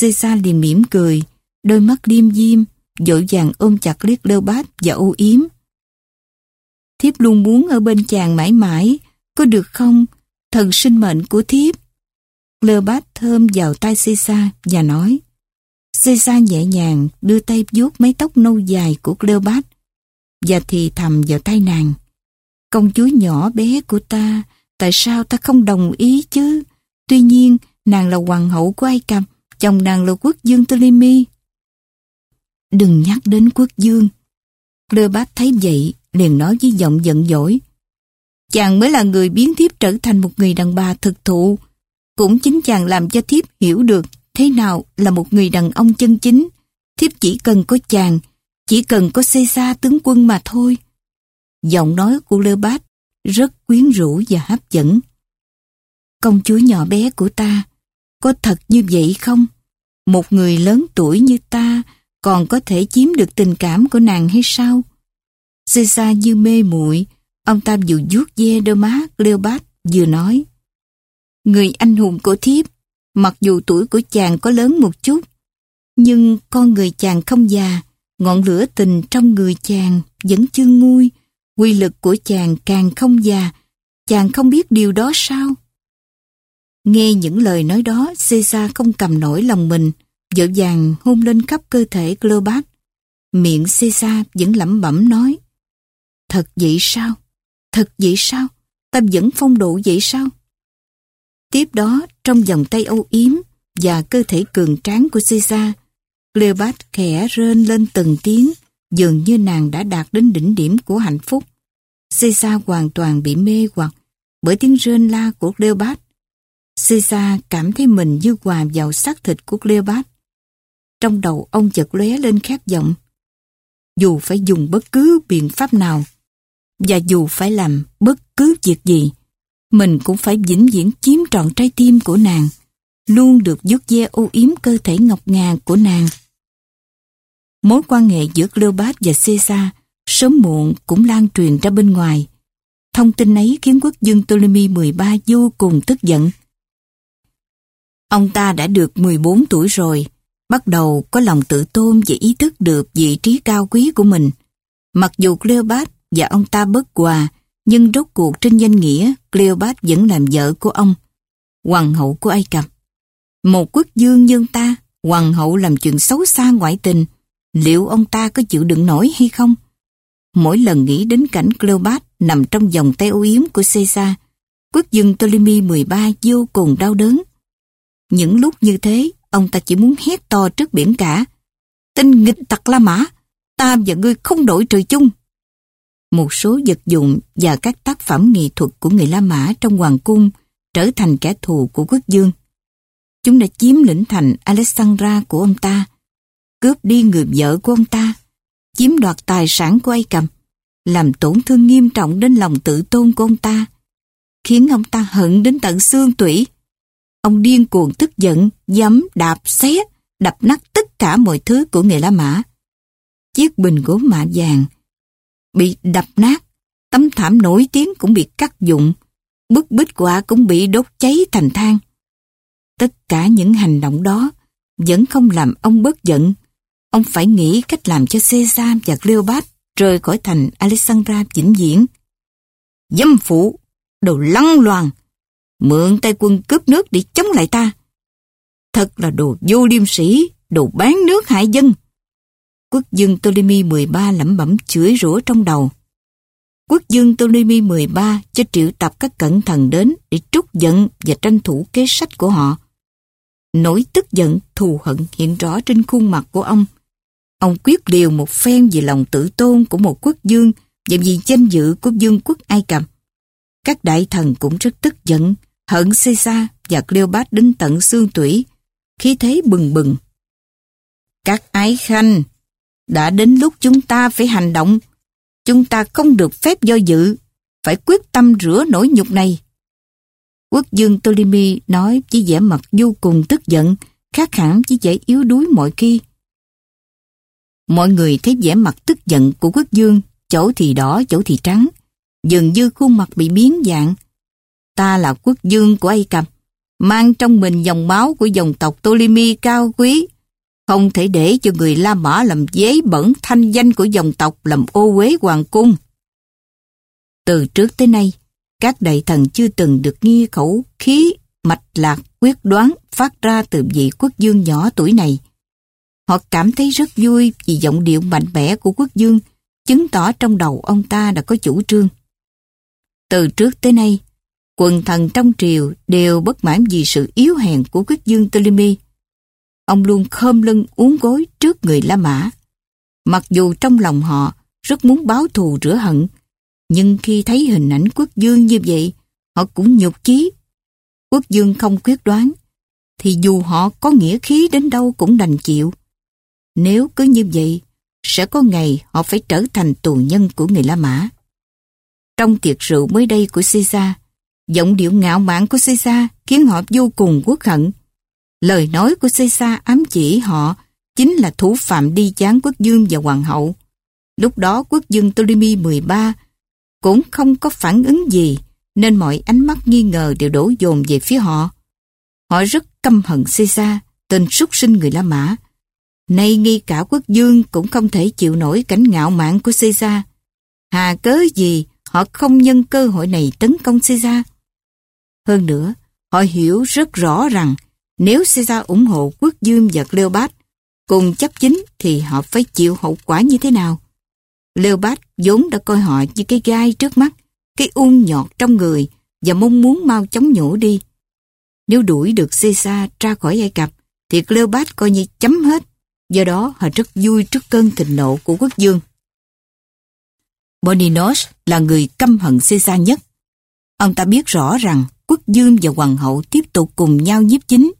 Caesar liền mỉm cười, đôi mắt liêm diêm, dội vàng ôm chặt liếc Cleopat và ô yếm. Thiếp luôn muốn ở bên chàng mãi mãi, có được không, thần sinh mệnh của thiếp. Cleopat thơm vào tay Caesar và nói. Caesar nhẹ nhàng đưa tay vuốt mái tóc nâu dài của Cleopat và thì thầm vào tay nàng. Công chúa nhỏ bé của ta, tại sao ta không đồng ý chứ? Tuy nhiên, nàng là hoàng hậu của Ai Cập, chồng nàng là quốc dương Ptolemy. Đừng nhắc đến quốc dương. Cleopat thấy vậy, liền nói với giọng giận dỗi. Chàng mới là người biến thiếp trở thành một người đàn bà thực thụ. Cũng chính chàng làm cho thiếp hiểu được thế nào là một người đàn ông chân chính. Thiếp chỉ cần có chàng, chỉ cần có Caesar tướng quân mà thôi. Giọng nói của Leopold rất quyến rũ và hấp dẫn. Công chúa nhỏ bé của ta, có thật như vậy không? Một người lớn tuổi như ta còn có thể chiếm được tình cảm của nàng hay sao? Caesar như mê muội ông ta vừa vuốt ve đôi má Cleopat vừa nói Người anh hùng của thiếp, mặc dù tuổi của chàng có lớn một chút, nhưng con người chàng không già, ngọn lửa tình trong người chàng vẫn chưa nguôi, quy lực của chàng càng không già, chàng không biết điều đó sao? Nghe những lời nói đó, Caesar không cầm nổi lòng mình, dội vàng hôn lên khắp cơ thể Cleopat. Miệng Caesar vẫn lẩm bẩm nói, Thật vậy sao? Thật vậy sao? Ta vẫn phong độ vậy sao? Tiếp đó, trong vòng tay âu yếm và cơ thể cường tráng của Caesar, Cleopat khẽ rên lên từng tiếng, dường như nàng đã đạt đến đỉnh điểm của hạnh phúc. Caesar hoàn toàn bị mê hoặc bởi tiếng rên la của Cleopat. Caesar cảm thấy mình như hòa vào xác thịt của Cleopat. Trong đầu ông chợt lóe lên khát vọng. Dù phải dùng bất cứ biện pháp nào, và dù phải làm bất cứ việc gì, mình cũng phải vĩnh viễn chiếm trọn trái tim của nàng, luôn được vuốt ve ô yếm cơ thể ngọc ngà của nàng. Mối quan hệ giữa Cleopat và Caesar sớm muộn cũng lan truyền ra bên ngoài. Thông tin ấy khiến quốc dương Ptolemy 13 vô cùng tức giận. Ông ta đã được 14 tuổi rồi, bắt đầu có lòng tự tôn và ý thức được vị trí cao quý của mình. Mặc dù Cleopat và ông ta bất hòa, nhưng rốt cuộc trên danh nghĩa Cleopat vẫn làm vợ của ông, hoàng hậu của Ai Cập. Một quốc dương như ta, hoàng hậu làm chuyện xấu xa ngoại tình, liệu ông ta có chịu đựng nổi hay không? Mỗi lần nghĩ đến cảnh Cleopat nằm trong vòng tay ô yếm của Caesar, quốc dương Ptolemy 13 vô cùng đau đớn. Những lúc như thế, ông ta chỉ muốn hét to trước biển cả. Tinh nghịch tặc La Mã, ta và ngươi không đổi trời chung. Một số vật dụng và các tác phẩm nghệ thuật của người La Mã trong hoàng cung trở thành kẻ thù của quốc dương. Chúng đã chiếm lĩnh thành Alexandra của ông ta, cướp đi người vợ của ông ta, chiếm đoạt tài sản của Ai Cập, làm tổn thương nghiêm trọng đến lòng tự tôn của ông ta, khiến ông ta hận đến tận xương tủy. Ông điên cuồng tức giận, dấm, đạp xé, đập nát tất cả mọi thứ của người La Mã. Chiếc bình gốm mạ vàng bị đập nát, tấm thảm nổi tiếng cũng bị cắt dụng, bức bích quả cũng bị đốt cháy thành than. Tất cả những hành động đó vẫn không làm ông bớt giận. Ông phải nghĩ cách làm cho Caesar và Cleopat rời khỏi thành Alexandra vĩnh viễn. Dâm phụ, đồ lăng loàn, mượn tay quân cướp nước để chống lại ta. Thật là đồ vô liêm sĩ, đồ bán nước hại dân. Quốc dương Ptolemy 13 lẩm bẩm chửi rủa trong đầu. Quốc dương Ptolemy 13 cho triệu tập các cẩn thần đến để trút giận và tranh thủ kế sách của họ. Nỗi tức giận, thù hận hiện rõ trên khuôn mặt của ông. Ông quyết liều một phen vì lòng tự tôn của một quốc dương và vì danh dự của vương quốc Ai Cập. Các đại thần cũng rất tức giận, hận Caesar và Cleopat đến tận xương tủy, khí thế bừng bừng. Các ái khanh, đã đến lúc chúng ta phải hành động. Chúng ta không được phép do dự, phải quyết tâm rửa nỗi nhục này. Quốc dương Ptolemy nói với vẻ mặt vô cùng tức giận, khác hẳn với vẻ yếu đuối mọi khi. Mọi người thấy vẻ mặt tức giận của quốc dương, chỗ thì đỏ, chỗ thì trắng, dường như khuôn mặt bị biến dạng. Ta là quốc dương của Ai Cập, mang trong mình dòng máu của dòng tộc Ptolemy cao quý, không thể để cho người La Mã làm dế bẩn thanh danh của dòng tộc làm ô uế hoàng cung. Từ trước tới nay, các đại thần chưa từng được nghe khẩu khí mạch lạc quyết đoán phát ra từ vị quốc dương nhỏ tuổi này. Họ cảm thấy rất vui vì giọng điệu mạnh mẽ của quốc dương chứng tỏ trong đầu ông ta đã có chủ trương. Từ trước tới nay, quần thần trong triều đều bất mãn vì sự yếu hèn của quốc dương Ptolemy. Ông luôn khom lưng uống gối trước người La Mã. Mặc dù trong lòng họ rất muốn báo thù rửa hận, nhưng khi thấy hình ảnh quốc dương như vậy, họ cũng nhục chí. Quốc dương không quyết đoán, thì dù họ có nghĩa khí đến đâu cũng đành chịu. Nếu cứ như vậy, sẽ có ngày họ phải trở thành tù nhân của người La Mã. Trong tiệc rượu mới đây của Caesar, giọng điệu ngạo mạn của Caesar khiến họ vô cùng quốc hận. Lời nói của Caesar ám chỉ họ chính là thủ phạm đi chán quốc dương và hoàng hậu. Lúc đó quốc dương Ptolemy 13 cũng không có phản ứng gì, nên mọi ánh mắt nghi ngờ đều đổ dồn về phía họ. Họ rất căm hận Caesar, tên súc sinh người La Mã. Nay ngay cả quốc dương cũng không thể chịu nổi cảnh ngạo mạn của Caesar. Hà cớ gì họ không nhân cơ hội này tấn công Caesar? Hơn nữa, họ hiểu rất rõ rằng nếu Caesar ủng hộ quốc dương và Cleopat cùng chấp chính thì họ phải chịu hậu quả như thế nào? Leopold vốn đã coi họ như cái gai trước mắt, cái ung nhọt trong người và mong muốn mau chóng nhổ đi. Nếu đuổi được Caesar ra khỏi Ai Cập, thì Cleopat coi như chấm hết. Do đó họ rất vui trước cơn thịnh nộ của quốc dương. Boninos là người căm hận Caesar nhất. Ông ta biết rõ rằng quốc dương và hoàng hậu tiếp tục cùng nhau nhiếp chính.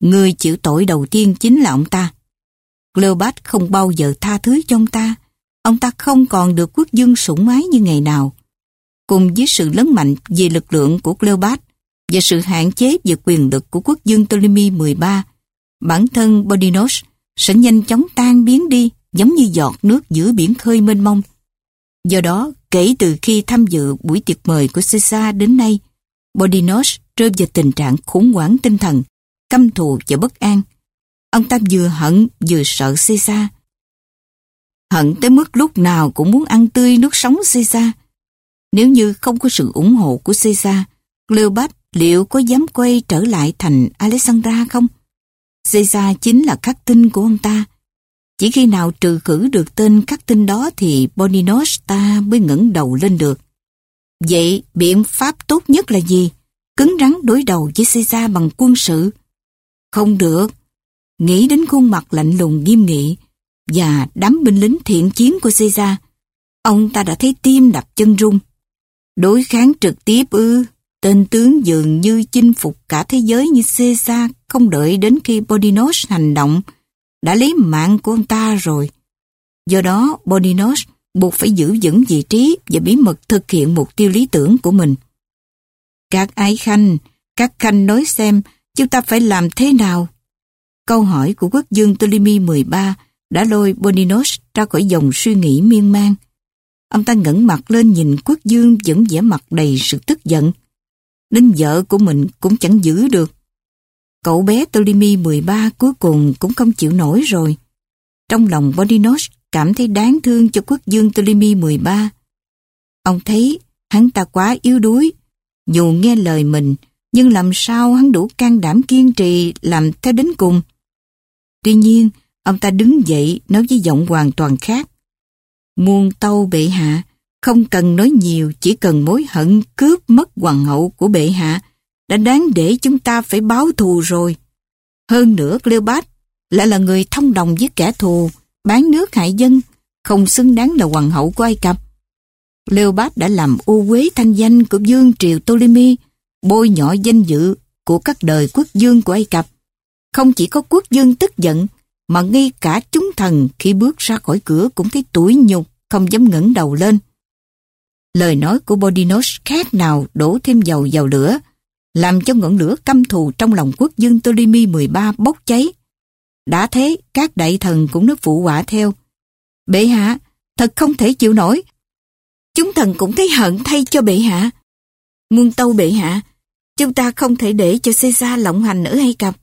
Người chịu tội đầu tiên chính là ông ta. Cleopat không bao giờ tha thứ cho ông ta, ông ta không còn được quốc dương sủng ái như ngày nào. Cùng với sự lớn mạnh về lực lượng của Cleopat và sự hạn chế về quyền lực của quốc dương Ptolemy 13, bản thân Bodinos sẽ nhanh chóng tan biến đi giống như giọt nước giữa biển khơi mênh mông. Do đó, kể từ khi tham dự buổi tiệc mời của Caesar đến nay, Bodinos rơi vào tình trạng khủng hoảng tinh thần, căm thù và bất an. Ông ta vừa hận vừa sợ Caesar. Hận tới mức lúc nào cũng muốn ăn tươi nước sống Caesar. Nếu như không có sự ủng hộ của Caesar, Cleopat liệu có dám quay trở lại thành Alexandra không? Caesar chính là khắc tinh của ông ta. Chỉ khi nào trừ khử được tên khắc tinh đó thì Boninos ta mới ngẩng đầu lên được. Vậy biện pháp tốt nhất là gì? Cứng rắn đối đầu với Caesar bằng quân sự. Không được. Nghĩ đến khuôn mặt lạnh lùng nghiêm nghị và đám binh lính thiện chiến của Caesar, ông ta đã thấy tim đập chân rung. Đối kháng trực tiếp ư, tên tướng dường như chinh phục cả thế giới như Caesar không đợi đến khi Bodinos hành động, đã lấy mạng của ông ta rồi. Do đó, Bodinos buộc phải giữ vững vị trí và bí mật thực hiện mục tiêu lý tưởng của mình. Các ái khanh, các khanh nói xem chúng ta phải làm thế nào? Câu hỏi của quốc dương Ptolemy 13 đã lôi Boninos ra khỏi dòng suy nghĩ miên man. Ông ta ngẩng mặt lên nhìn quốc dương vẫn vẻ mặt đầy sự tức giận. Đến vợ của mình cũng chẳng giữ được. Cậu bé Ptolemy 13 cuối cùng cũng không chịu nổi rồi. Trong lòng Boninos cảm thấy đáng thương cho quốc dương Ptolemy 13. Ông thấy hắn ta quá yếu đuối. Dù nghe lời mình, nhưng làm sao hắn đủ can đảm kiên trì làm theo đến cùng. Tuy nhiên, ông ta đứng dậy nói với giọng hoàn toàn khác. Muôn tâu bệ hạ, không cần nói nhiều, chỉ cần mối hận cướp mất hoàng hậu của bệ hạ đã đáng để chúng ta phải báo thù rồi. Hơn nữa Cleopat lại là người thông đồng với kẻ thù, bán nước hại dân, không xứng đáng là hoàng hậu của Ai Cập. Cleopat đã làm ô quế thanh danh của vương triều Ptolemy, bôi nhọ danh dự của các đời quốc dương của Ai Cập. Không chỉ có quốc dương tức giận, mà ngay cả chúng thần khi bước ra khỏi cửa cũng thấy tủi nhục, không dám ngẩng đầu lên. Lời nói của Bodinos khác nào đổ thêm dầu vào lửa, làm cho ngọn lửa căm thù trong lòng quốc dương Ptolemy 13 bốc cháy. Đã thế, các đại thần cũng nước phụ họa theo. Bệ hạ, thật không thể chịu nổi. Chúng thần cũng thấy hận thay cho bệ hạ. Muôn tâu bệ hạ, chúng ta không thể để cho Caesar lộng hành ở Ai Cập.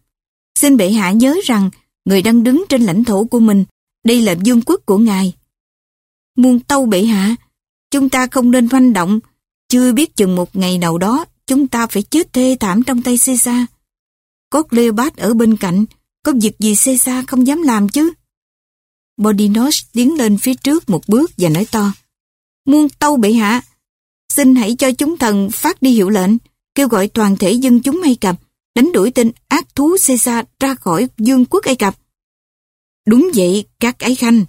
Xin bệ hạ nhớ rằng, người đang đứng trên lãnh thổ của mình, đây là vương quốc của ngài. Muôn tâu bệ hạ, chúng ta không nên manh động, chưa biết chừng một ngày nào đó chúng ta phải chết thê thảm trong tay Caesar. Có Cleopat ở bên cạnh, có việc gì Caesar không dám làm chứ? Bodinos tiến lên phía trước một bước và nói to. Muôn tâu bệ hạ, xin hãy cho chúng thần phát đi hiệu lệnh, kêu gọi toàn thể dân chúng Ai Cập, đánh đuổi tên ác thú Caesar ra khỏi vương quốc Ai Cập. Đúng vậy, các ái khanh,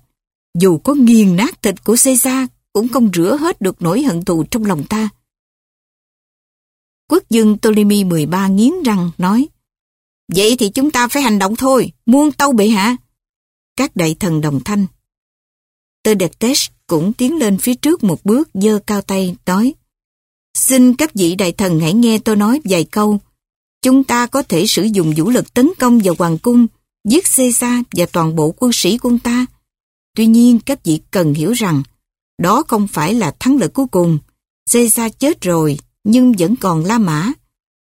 dù có nghiền nát thịt của Caesar cũng không rửa hết được nỗi hận thù trong lòng ta. Quốc dương Ptolemy 13 nghiến răng nói Vậy thì chúng ta phải hành động thôi, muôn tâu bệ hạ. Các đại thần đồng thanh. Tơ Đẹp Tết cũng tiến lên phía trước một bước dơ cao tay nói Xin các vị đại thần hãy nghe tôi nói vài câu. Chúng ta có thể sử dụng vũ lực tấn công vào hoàng cung, giết Caesar và toàn bộ quân sĩ quân ta. Tuy nhiên các vị cần hiểu rằng đó không phải là thắng lợi cuối cùng. Caesar chết rồi nhưng vẫn còn La Mã.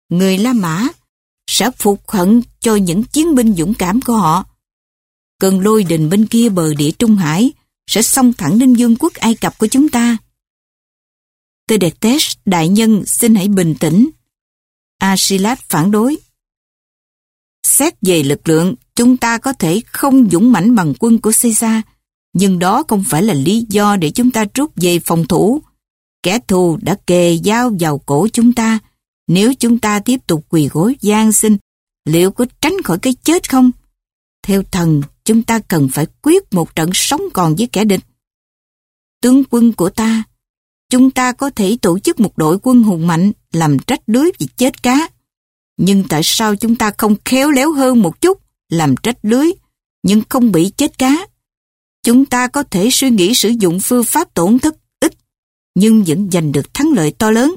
Người La Mã sẽ phục hận cho những chiến binh dũng cảm của họ. Cơn lôi đình bên kia bờ địa Trung Hải sẽ xông thẳng đến vương quốc Ai Cập của chúng ta. Tedetes, đại nhân xin hãy bình tĩnh. Asilat phản đối. Xét về lực lượng, chúng ta có thể không dũng mãnh bằng quân của Caesar, nhưng đó không phải là lý do để chúng ta rút về phòng thủ. Kẻ thù đã kề dao vào cổ chúng ta. Nếu chúng ta tiếp tục quỳ gối gian sinh, liệu có tránh khỏi cái chết không? Theo thần, chúng ta cần phải quyết một trận sống còn với kẻ địch. Tướng quân của ta, chúng ta có thể tổ chức một đội quân hùng mạnh làm trách lưới vì chết cá. Nhưng tại sao chúng ta không khéo léo hơn một chút làm trách lưới nhưng không bị chết cá? Chúng ta có thể suy nghĩ sử dụng phương pháp tổn thất nhưng vẫn giành được thắng lợi to lớn.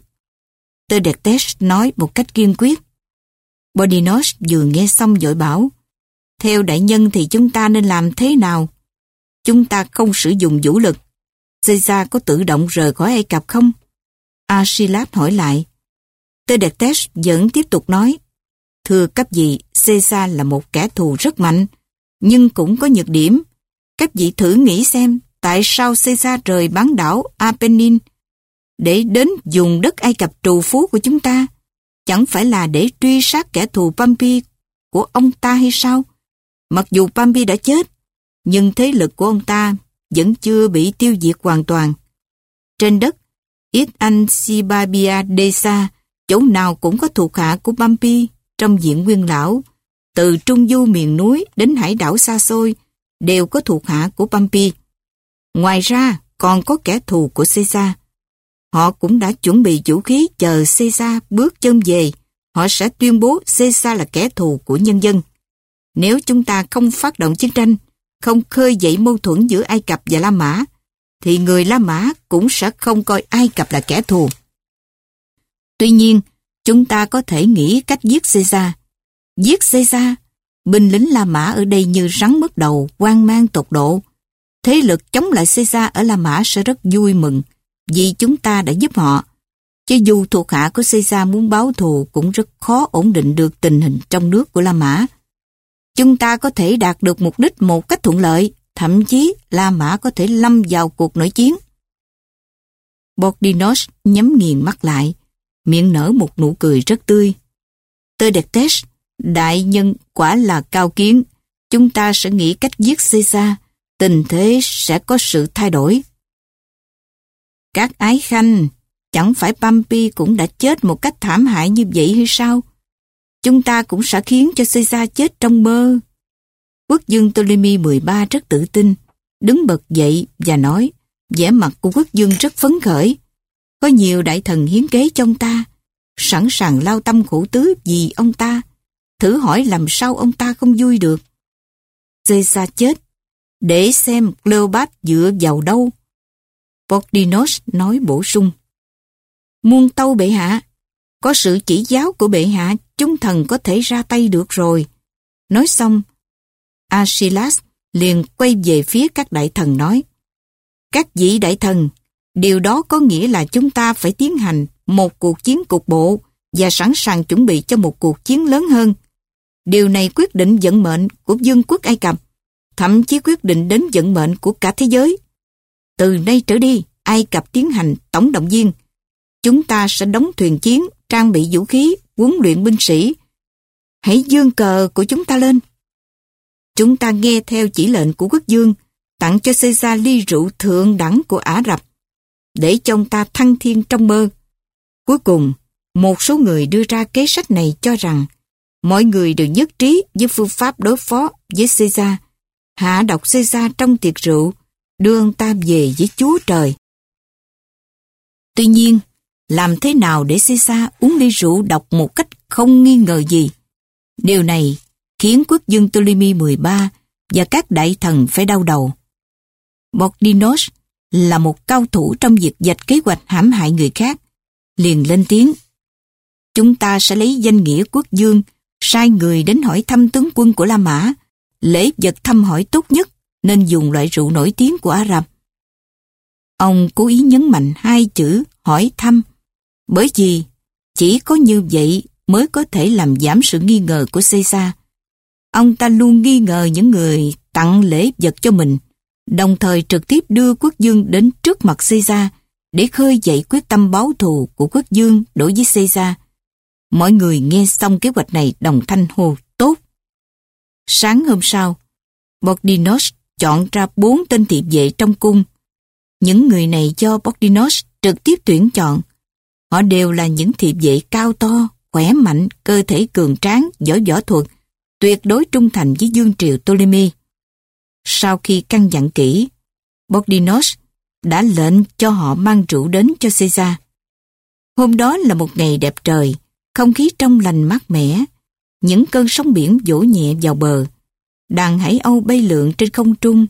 Tơ Đẹp Test nói một cách kiên quyết. Bodinos vừa nghe xong dội bảo, theo đại nhân thì chúng ta nên làm thế nào? Chúng ta không sử dụng vũ lực, Caesar có tự động rời khỏi Ai Cập không? Asilab hỏi lại. Tedetes vẫn tiếp tục nói, Thưa cấp vị, Caesar là một kẻ thù rất mạnh, nhưng cũng có nhược điểm. Các vị thử nghĩ xem tại sao Caesar rời bán đảo Apennin để đến dùng đất Ai Cập trù phú của chúng ta. Chẳng phải là để truy sát kẻ thù Pompey của ông ta hay sao? Mặc dù Pompey đã chết, nhưng thế lực của ông ta vẫn chưa bị tiêu diệt hoàn toàn. Trên đất, Ít Anh Sibabia Desa, chỗ nào cũng có thuộc hạ của Pompey trong diện nguyên lão, từ trung du miền núi đến hải đảo xa xôi, đều có thuộc hạ của Pompey. Ngoài ra, còn có kẻ thù của Caesar. Họ cũng đã chuẩn bị vũ khí chờ Caesar bước chân về. Họ sẽ tuyên bố Caesar là kẻ thù của nhân dân. Nếu chúng ta không phát động chiến tranh, không khơi dậy mâu thuẫn giữa Ai Cập và La Mã, thì người La Mã cũng sẽ không coi Ai Cập là kẻ thù. Tuy nhiên, chúng ta có thể nghĩ cách giết Caesar. Giết Caesar, binh lính La Mã ở đây như rắn mất đầu, quan mang tột độ. Thế lực chống lại Caesar ở La Mã sẽ rất vui mừng vì chúng ta đã giúp họ. Chứ dù thuộc hạ của Caesar muốn báo thù cũng rất khó ổn định được tình hình trong nước của La Mã. Chúng ta có thể đạt được mục đích một cách thuận lợi, thậm chí La Mã có thể lâm vào cuộc nội chiến. Bordinos nhắm nghiền mắt lại, miệng nở một nụ cười rất tươi. Tơ đẹp test, đại nhân quả là cao kiến, chúng ta sẽ nghĩ cách giết Caesar, tình thế sẽ có sự thay đổi. Các ái khanh, chẳng phải Pompey cũng đã chết một cách thảm hại như vậy hay sao? Chúng ta cũng sẽ khiến cho Caesar chết trong mơ. Quốc dương Ptolemy 13 rất tự tin, đứng bật dậy và nói, vẻ mặt của quốc dương rất phấn khởi. Có nhiều đại thần hiến kế trong ta, sẵn sàng lao tâm khổ tứ vì ông ta. Thử hỏi làm sao ông ta không vui được. Caesar chết, để xem Cleopat dựa vào đâu. Pordinos nói bổ sung. Muôn tâu bệ hạ, có sự chỉ giáo của bệ hạ, chúng thần có thể ra tay được rồi. Nói xong, Asilas liền quay về phía các đại thần nói. Các vị đại thần, điều đó có nghĩa là chúng ta phải tiến hành một cuộc chiến cục bộ và sẵn sàng chuẩn bị cho một cuộc chiến lớn hơn. Điều này quyết định vận mệnh của vương quốc Ai Cập, thậm chí quyết định đến vận mệnh của cả thế giới. Từ nay trở đi, Ai Cập tiến hành tổng động viên. Chúng ta sẽ đóng thuyền chiến, trang bị vũ khí, huấn luyện binh sĩ. Hãy dương cờ của chúng ta lên. Chúng ta nghe theo chỉ lệnh của quốc dương, tặng cho Caesar ly rượu thượng đẳng của Ả Rập, để cho ông ta thăng thiên trong mơ. Cuối cùng, một số người đưa ra kế sách này cho rằng mọi người đều nhất trí với phương pháp đối phó với Caesar, hạ độc Caesar trong tiệc rượu, đưa ông ta về với Chúa Trời. Tuy nhiên, làm thế nào để Caesar uống ly rượu độc một cách không nghi ngờ gì? Điều này khiến quốc dương Ptolemy 13 và các đại thần phải đau đầu. Bordinos là một cao thủ trong việc dạch kế hoạch hãm hại người khác, liền lên tiếng. Chúng ta sẽ lấy danh nghĩa quốc dương, sai người đến hỏi thăm tướng quân của La Mã, lễ vật thăm hỏi tốt nhất nên dùng loại rượu nổi tiếng của Ả Rập. Ông cố ý nhấn mạnh hai chữ hỏi thăm, bởi vì chỉ có như vậy mới có thể làm giảm sự nghi ngờ của Caesar. Ông ta luôn nghi ngờ những người tặng lễ vật cho mình, đồng thời trực tiếp đưa quốc dương đến trước mặt Caesar để khơi dậy quyết tâm báo thù của quốc dương đối với Caesar. Mọi người nghe xong kế hoạch này đồng thanh hô tốt. Sáng hôm sau, Bordinos chọn ra bốn tên thiệp vệ trong cung. Những người này do Bordinos trực tiếp tuyển chọn. Họ đều là những thiệp vệ cao to, khỏe mạnh, cơ thể cường tráng, giỏi võ thuật, tuyệt đối trung thành với Dương Triều Ptolemy. Sau khi căn dặn kỹ, Bordinos đã lệnh cho họ mang rượu đến cho Caesar. Hôm đó là một ngày đẹp trời, không khí trong lành mát mẻ, những cơn sóng biển vỗ nhẹ vào bờ, đàn hải âu bay lượn trên không trung,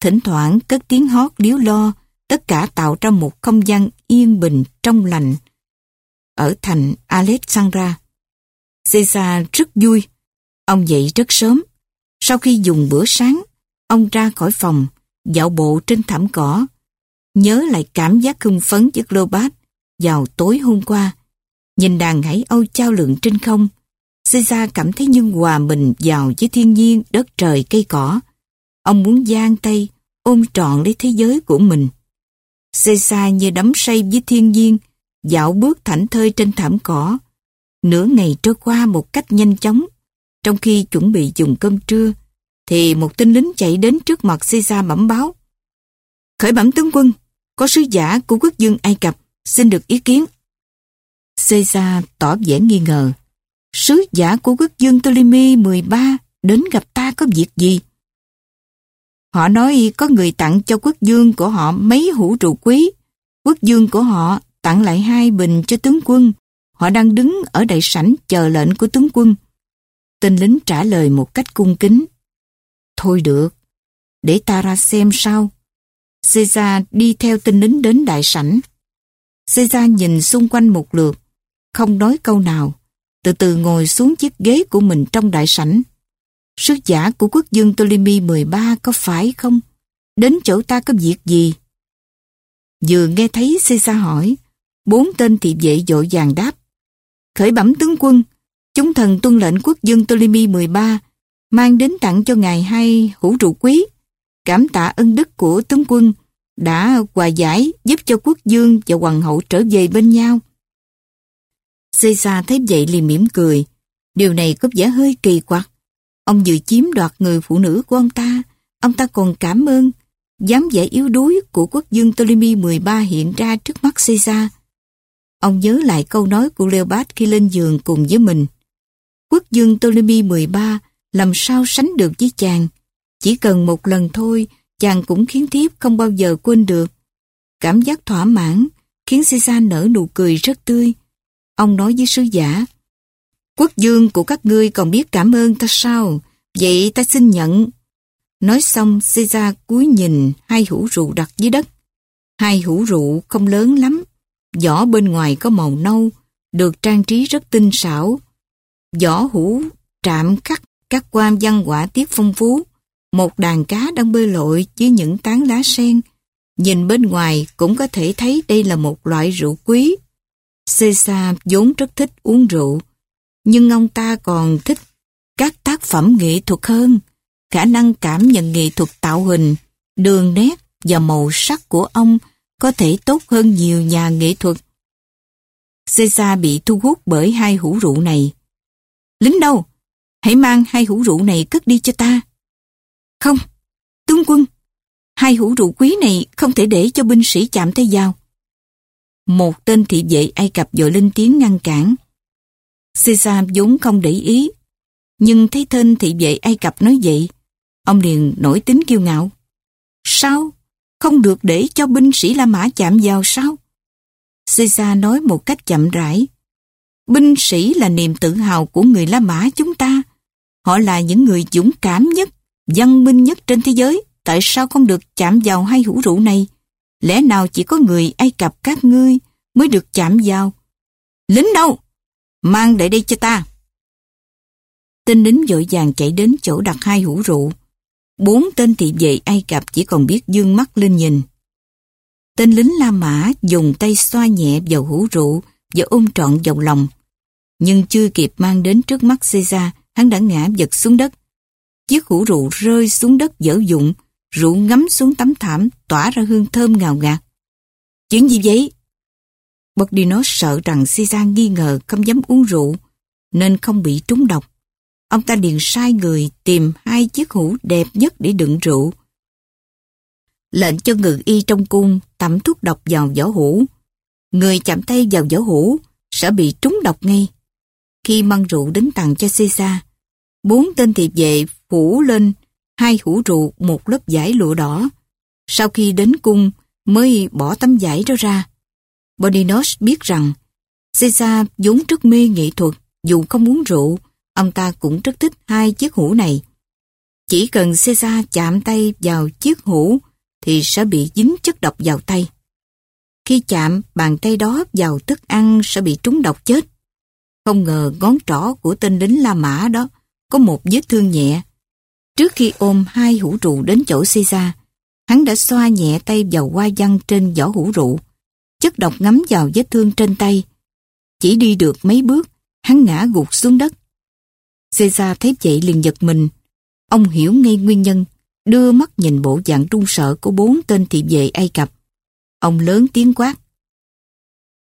thỉnh thoảng cất tiếng hót điếu lo, tất cả tạo ra một không gian yên bình trong lành. Ở thành Alexandra, Caesar rất vui. Ông dậy rất sớm. Sau khi dùng bữa sáng, ông ra khỏi phòng, dạo bộ trên thảm cỏ. nhớ lại cảm giác hưng phấn với Globat vào tối hôm qua. Nhìn đàn hải âu trao lượng trên không, Caesar cảm thấy như hòa mình vào với thiên nhiên, đất trời, cây cỏ. Ông muốn giang tay, ôm trọn lấy thế giới của mình. Caesar như đắm say với thiên nhiên, dạo bước thảnh thơi trên thảm cỏ. Nửa ngày trôi qua một cách nhanh chóng. Trong khi chuẩn bị dùng cơm trưa, thì một tên lính chạy đến trước mặt Caesar bẩm báo. Khởi bẩm tướng quân, có sứ giả của quốc dương Ai Cập xin được ý kiến. Caesar tỏ vẻ nghi ngờ. Sứ giả của quốc dương Ptolemy 13 đến gặp ta có việc gì? Họ nói có người tặng cho quốc dương của họ mấy hũ trụ quý. Quốc dương của họ tặng lại hai bình cho tướng quân. Họ đang đứng ở đại sảnh chờ lệnh của tướng quân. Tên lính trả lời một cách cung kính. Thôi được, để ta ra xem sao. Caesar đi theo tên lính đến đại sảnh. Caesar nhìn xung quanh một lượt, không nói câu nào, từ từ ngồi xuống chiếc ghế của mình trong đại sảnh. Sứ giả của quốc dương Ptolemy 13 có phải không? Đến chỗ ta có việc gì? Vừa nghe thấy Caesar hỏi, bốn tên thị vệ dội vàng đáp. Khởi bẩm tướng quân, chúng thần tuân lệnh quốc dương Ptolemy 13 mang đến tặng cho ngài hai hữu trụ quý, cảm tạ ân đức của tướng quân đã hòa giải giúp cho quốc dương và hoàng hậu trở về bên nhau. Caesar thấy vậy liền mỉm cười. Điều này có vẻ hơi kỳ quặc. Ông vừa chiếm đoạt người phụ nữ của ông ta, ông ta còn cảm ơn. dám vẻ yếu đuối của quốc dương Ptolemy 13 hiện ra trước mắt Caesar. Ông nhớ lại câu nói của Leopold khi lên giường cùng với mình. Quốc dương Ptolemy 13 làm sao sánh được với chàng. Chỉ cần một lần thôi, chàng cũng khiến thiếp không bao giờ quên được. Cảm giác thỏa mãn khiến Caesar nở nụ cười rất tươi. Ông nói với sứ giả, Quốc dương của các ngươi còn biết cảm ơn ta sao? Vậy ta xin nhận. Nói xong, Caesar cúi nhìn hai hũ rượu đặt dưới đất. Hai hũ rượu không lớn lắm, vỏ bên ngoài có màu nâu, được trang trí rất tinh xảo. Vỏ hũ trạm khắc các quan văn quả tiết phong phú. Một đàn cá đang bơi lội dưới những tán lá sen. Nhìn bên ngoài cũng có thể thấy đây là một loại rượu quý. César vốn rất thích uống rượu, nhưng ông ta còn thích các tác phẩm nghệ thuật hơn. Khả năng cảm nhận nghệ thuật tạo hình, đường nét và màu sắc của ông có thể tốt hơn nhiều nhà nghệ thuật. Caesar bị thu hút bởi hai hũ rượu này. Lính đâu? Hãy mang hai hũ rượu này cất đi cho ta. Không, tướng quân, hai hũ rượu quý này không thể để cho binh sĩ chạm tay vào. Một tên thị vệ Ai Cập dội lên tiếng ngăn cản. Caesar vốn không để ý, nhưng thấy tên thị vệ Ai Cập nói vậy, ông liền nổi tính kiêu ngạo. Sao? Không được để cho binh sĩ La Mã chạm vào sao? Caesar nói một cách chậm rãi. Binh sĩ là niềm tự hào của người La Mã chúng ta. Họ là những người dũng cảm nhất, văn minh nhất trên thế giới. Tại sao không được chạm vào hai hũ rượu này? Lẽ nào chỉ có người Ai Cập các ngươi mới được chạm vào? Lính đâu? Mang lại đây cho ta. Tên lính vội vàng chạy đến chỗ đặt hai hũ rượu. Bốn tên thị vệ Ai Cập chỉ còn biết dương mắt lên nhìn. Tên lính La Mã dùng tay xoa nhẹ vào hũ rượu và ôm trọn vào lòng. Nhưng chưa kịp mang đến trước mắt Caesar, hắn đã ngã giật xuống đất. Chiếc hũ rượu rơi xuống đất dở dụng, rượu ngắm xuống tấm thảm tỏa ra hương thơm ngào ngạt. Chuyện gì vậy? Bodinos sợ rằng Caesar nghi ngờ không dám uống rượu, nên không bị trúng độc. Ông ta liền sai người tìm hai chiếc hũ đẹp nhất để đựng rượu. Lệnh cho ngự y trong cung tẩm thuốc độc vào vỏ hũ. Người chạm tay vào vỏ hũ sẽ bị trúng độc ngay. Khi mang rượu đến tặng cho Caesar, bốn tên thị vệ phủ lên hai hũ rượu một lớp vải lụa đỏ. Sau khi đến cung mới bỏ tấm vải đó ra. Bodinos biết rằng Caesar vốn rất mê nghệ thuật, dù không uống rượu, ông ta cũng rất thích hai chiếc hũ này. Chỉ cần Caesar chạm tay vào chiếc hũ thì sẽ bị dính chất độc vào tay. Khi chạm bàn tay đó vào thức ăn sẽ bị trúng độc chết. Không ngờ ngón trỏ của tên lính La Mã đó có một vết thương nhẹ. Trước khi ôm hai hũ rượu đến chỗ Caesar, Hắn đã xoa nhẹ tay vào hoa văn trên vỏ hũ rượu. Chất độc ngấm vào vết thương trên tay. Chỉ đi được mấy bước, hắn ngã gục xuống đất. Caesar thấy vậy liền giật mình. Ông hiểu ngay nguyên nhân, đưa mắt nhìn bộ dạng trung sợ của bốn tên thị vệ Ai Cập. Ông lớn tiếng quát.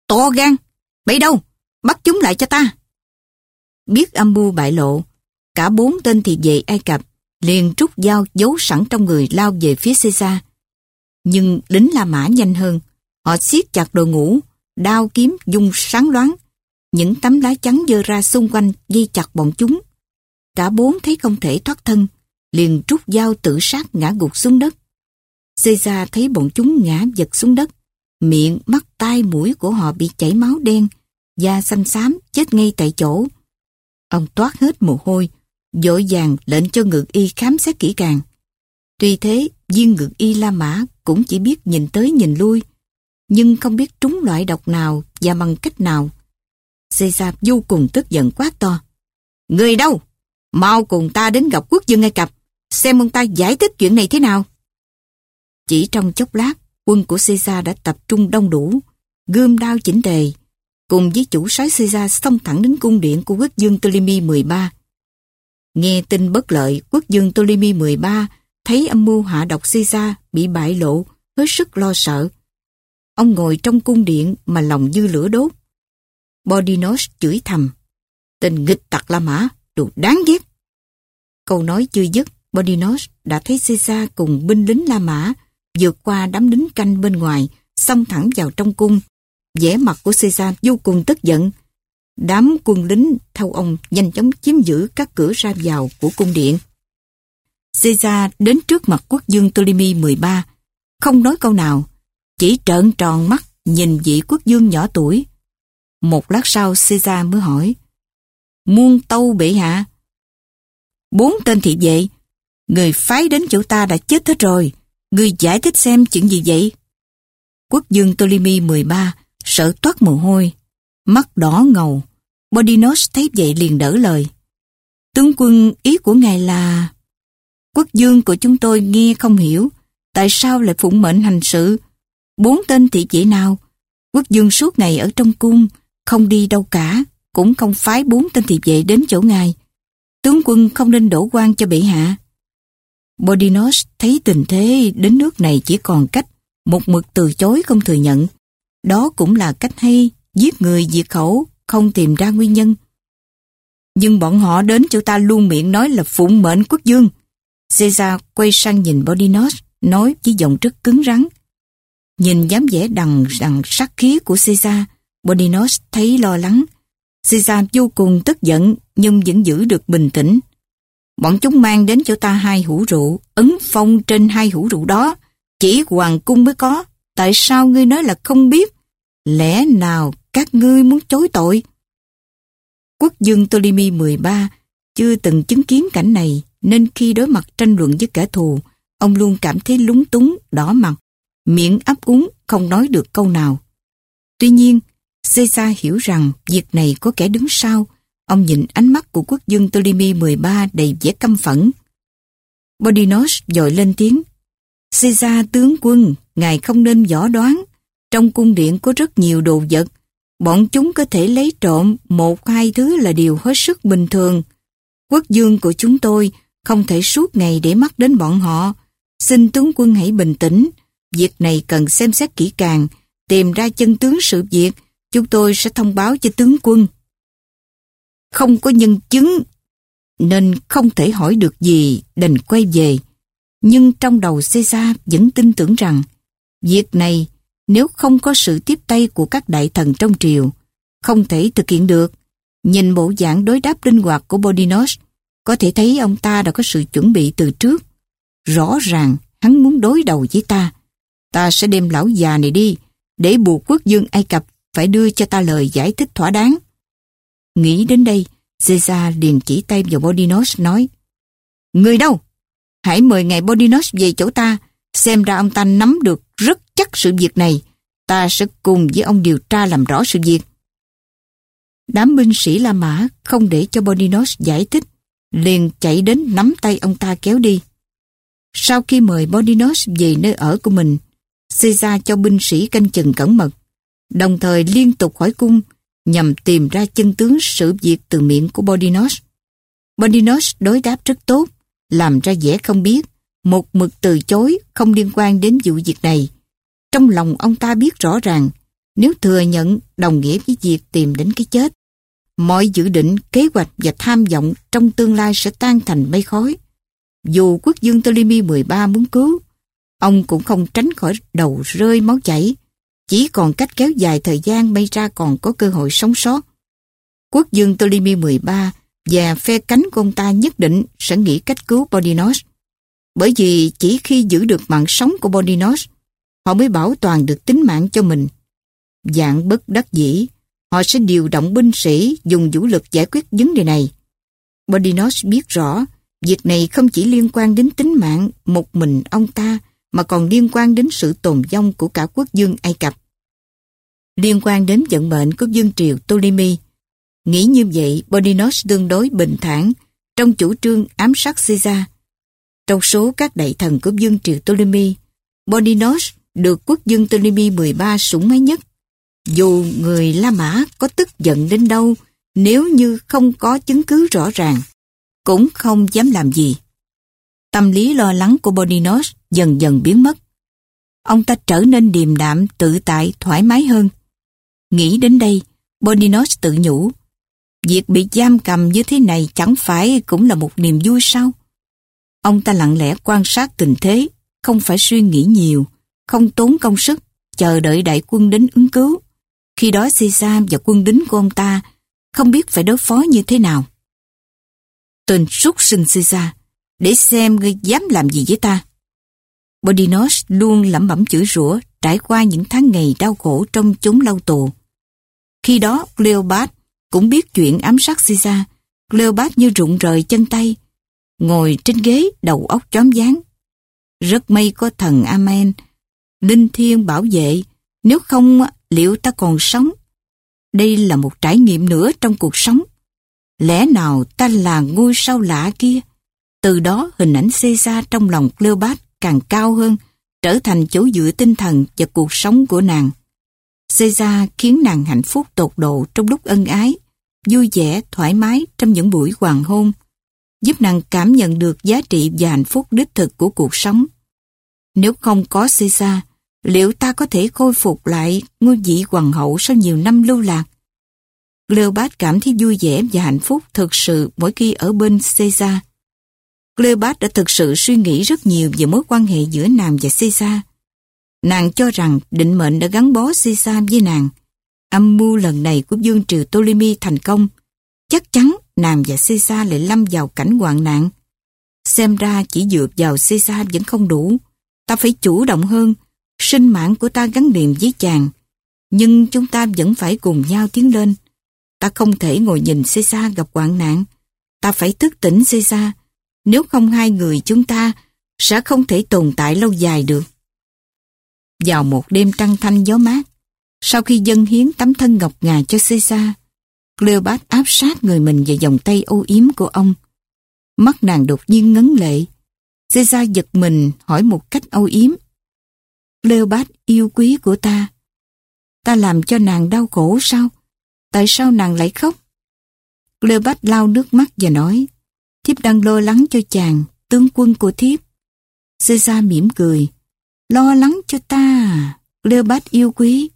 To gan! Bậy đâu? Bắt chúng lại cho ta! Biết âm mưu bại lộ, cả bốn tên thị vệ Ai Cập liền rút dao giấu sẵn trong người lao về phía Caesar. Nhưng lính La Mã nhanh hơn, họ siết chặt đội ngũ, đao kiếm dung sáng loáng. Những tấm lá trắng dơ ra xung quanh dây chặt bọn chúng. Cả bốn thấy không thể thoát thân, liền rút dao tự sát ngã gục xuống đất. Caesar thấy bọn chúng ngã giật xuống đất, miệng, mắt, tai, mũi của họ bị chảy máu đen, da xanh xám, chết ngay tại chỗ. Ông toát hết mồ hôi, dội vàng lệnh cho ngự y khám xét kỹ càng. Tuy thế, viên ngự y La Mã cũng chỉ biết nhìn tới nhìn lui, nhưng không biết trúng loại độc nào và bằng cách nào. Caesar vô cùng tức giận quát to. Người đâu? Mau cùng ta đến gặp quốc dương Ai Cập, xem ông ta giải thích chuyện này thế nào. Chỉ trong chốc lát, quân của Caesar đã tập trung đông đủ, gươm đao chỉnh tề, cùng với chủ soái Caesar xông thẳng đến cung điện của quốc dương Ptolemy 13. Nghe tin bất lợi, quốc dương Ptolemy 13 thấy âm mưu hạ độc Caesar bị bại lộ, hết sức lo sợ. Ông ngồi trong cung điện mà lòng dư lửa đốt. Bodinos chửi thầm. Tình nghịch tặc La Mã, đồ đáng ghét. Câu nói chưa dứt, Bodinos đã thấy Caesar cùng binh lính La Mã vượt qua đám lính canh bên ngoài, xông thẳng vào trong cung. vẻ mặt của Caesar vô cùng tức giận. Đám quân lính theo ông nhanh chóng chiếm giữ các cửa ra vào của cung điện. Caesar đến trước mặt quốc dương Ptolemy 13, không nói câu nào, chỉ trợn tròn mắt nhìn vị quốc dương nhỏ tuổi. Một lát sau Caesar mới hỏi, Muôn tâu bệ hạ. Bốn tên thị vệ, người phái đến chỗ ta đã chết hết rồi, người giải thích xem chuyện gì vậy? Quốc dương Ptolemy 13 sợ toát mồ hôi, mắt đỏ ngầu. Bodinos thấy vậy liền đỡ lời. Tướng quân ý của ngài là... Quốc dương của chúng tôi nghe không hiểu, tại sao lại phụng mệnh hành sự. Bốn tên thị vệ nào? Quốc dương suốt ngày ở trong cung, không đi đâu cả, cũng không phái bốn tên thị vệ đến chỗ ngài. Tướng quân không nên đổ quan cho bệ hạ. Bodinos thấy tình thế đến nước này chỉ còn cách một mực từ chối không thừa nhận. Đó cũng là cách hay, giết người diệt khẩu, không tìm ra nguyên nhân. Nhưng bọn họ đến chỗ ta luôn miệng nói là phụng mệnh quốc dương. Caesar quay sang nhìn Bodinos, nói với giọng rất cứng rắn. Nhìn dám vẻ đằng đằng sắc khí của Caesar, Bodinos thấy lo lắng. Caesar vô cùng tức giận nhưng vẫn giữ được bình tĩnh. Bọn chúng mang đến cho ta hai hũ rượu, ấn phong trên hai hũ rượu đó. Chỉ hoàng cung mới có, tại sao ngươi nói là không biết? Lẽ nào các ngươi muốn chối tội? Quốc dương Ptolemy 13 chưa từng chứng kiến cảnh này nên khi đối mặt tranh luận với kẻ thù, ông luôn cảm thấy lúng túng, đỏ mặt, miệng ấp úng, không nói được câu nào. Tuy nhiên, Caesar hiểu rằng việc này có kẻ đứng sau. Ông nhìn ánh mắt của quốc dương Ptolemy 13 đầy vẻ căm phẫn. Bodinos dội lên tiếng. Caesar tướng quân, ngài không nên võ đoán. Trong cung điện có rất nhiều đồ vật. Bọn chúng có thể lấy trộm một hai thứ là điều hết sức bình thường. Quốc dương của chúng tôi không thể suốt ngày để mắt đến bọn họ. Xin tướng quân hãy bình tĩnh. Việc này cần xem xét kỹ càng, tìm ra chân tướng sự việc. Chúng tôi sẽ thông báo cho tướng quân. Không có nhân chứng, nên không thể hỏi được gì, đành quay về. Nhưng trong đầu Caesar vẫn tin tưởng rằng, việc này nếu không có sự tiếp tay của các đại thần trong triều, không thể thực hiện được. Nhìn bộ dạng đối đáp linh hoạt của Bodinos, có thể thấy ông ta đã có sự chuẩn bị từ trước. Rõ ràng hắn muốn đối đầu với ta. Ta sẽ đem lão già này đi, để buộc quốc dương Ai Cập phải đưa cho ta lời giải thích thỏa đáng. Nghĩ đến đây, Caesar liền chỉ tay vào Bodinos nói Người đâu? Hãy mời ngài Bodinos về chỗ ta, xem ra ông ta nắm được rất chắc sự việc này. Ta sẽ cùng với ông điều tra làm rõ sự việc. Đám binh sĩ La Mã không để cho Bodinos giải thích, liền chạy đến nắm tay ông ta kéo đi. Sau khi mời Bodinos về nơi ở của mình, Caesar cho binh sĩ canh chừng cẩn mật, đồng thời liên tục hỏi cung nhằm tìm ra chân tướng sự việc từ miệng của Bodinos. Bodinos đối đáp rất tốt, làm ra vẻ không biết, một mực từ chối không liên quan đến vụ việc này. Trong lòng ông ta biết rõ ràng, nếu thừa nhận đồng nghĩa với việc tìm đến cái chết. Mọi dự định, kế hoạch và tham vọng trong tương lai sẽ tan thành mây khói. Dù quốc dương Ptolemy 13 muốn cứu, ông cũng không tránh khỏi đầu rơi máu chảy. Chỉ còn cách kéo dài thời gian may ra còn có cơ hội sống sót. Quốc dương Ptolemy 13 và phe cánh của ông ta nhất định sẽ nghĩ cách cứu Bodinos. Bởi vì chỉ khi giữ được mạng sống của Bodinos, họ mới bảo toàn được tính mạng cho mình. Dạng bất đắc dĩ, họ sẽ điều động binh sĩ dùng vũ lực giải quyết vấn đề này. Bodinos biết rõ, việc này không chỉ liên quan đến tính mạng một mình ông ta, mà còn liên quan đến sự tồn vong của cả quốc dương Ai Cập. Liên quan đến vận mệnh của dương triều Ptolemy. Nghĩ như vậy, Bodinos tương đối bình thản trong chủ trương ám sát Caesar. Trong số các đại thần của dương triều Ptolemy, Bodinos được quốc dương Ptolemy 13 sủng ái nhất. Dù người La Mã có tức giận đến đâu, nếu như không có chứng cứ rõ ràng, cũng không dám làm gì. Tâm lý lo lắng của Boninos dần dần biến mất. Ông ta trở nên điềm đạm, tự tại, thoải mái hơn. Nghĩ đến đây, Boninos tự nhủ, việc bị giam cầm như thế này chẳng phải cũng là một niềm vui sao? Ông ta lặng lẽ quan sát tình thế, không phải suy nghĩ nhiều, không tốn công sức, chờ đợi đại quân đến ứng cứu. Khi đó Caesar và quân lính của ông ta không biết phải đối phó như thế nào. Tên súc sinh Caesar, để xem ngươi dám làm gì với ta. Bodinos luôn lẩm bẩm chửi rủa trải qua những tháng ngày đau khổ trong chốn lâu tù. Khi đó Cleopat cũng biết chuyện ám sát Caesar. Cleopat như rụng rời chân tay, ngồi trên ghế đầu óc chóm dáng. Rất may có thần Amen, linh thiêng bảo vệ, nếu không liệu ta còn sống? Đây là một trải nghiệm nữa trong cuộc sống. Lẽ nào ta là ngôi sao lạ kia? Từ đó hình ảnh Caesar trong lòng Cleopat càng cao hơn, trở thành chỗ dựa tinh thần và cuộc sống của nàng. Caesar khiến nàng hạnh phúc tột độ trong lúc ân ái, vui vẻ, thoải mái trong những buổi hoàng hôn, giúp nàng cảm nhận được giá trị và hạnh phúc đích thực của cuộc sống. Nếu không có Caesar, liệu ta có thể khôi phục lại ngôi vị hoàng hậu sau nhiều năm lưu lạc? Cleopat cảm thấy vui vẻ và hạnh phúc thực sự mỗi khi ở bên Caesar. Cleopat đã thực sự suy nghĩ rất nhiều về mối quan hệ giữa nàng và Caesar. Nàng cho rằng định mệnh đã gắn bó Caesar với nàng. Âm mưu lần này của Dương Triều Ptolemy thành công. Chắc chắn nàng và Caesar lại lâm vào cảnh hoạn nạn. Xem ra chỉ dựa vào Caesar vẫn không đủ. Ta phải chủ động hơn. Sinh mạng của ta gắn liền với chàng. Nhưng chúng ta vẫn phải cùng nhau tiến lên. Ta không thể ngồi nhìn Caesar gặp hoạn nạn. Ta phải thức tỉnh Caesar. Nếu không hai người chúng ta sẽ không thể tồn tại lâu dài được. Vào một đêm trăng thanh gió mát, sau khi dân hiến tấm thân ngọc ngà cho Caesar, Cleopat áp sát người mình vào vòng tay âu yếm của ông. Mắt nàng đột nhiên ngấn lệ. Caesar giật mình hỏi một cách âu yếm. Cleopat yêu quý của ta. Ta làm cho nàng đau khổ sao? Tại sao nàng lại khóc? Cleopat lau nước mắt và nói thiếp đang lo lắng cho chàng, tướng quân của thiếp. Caesar mỉm cười. Lo lắng cho ta, à, Cleopat yêu quý.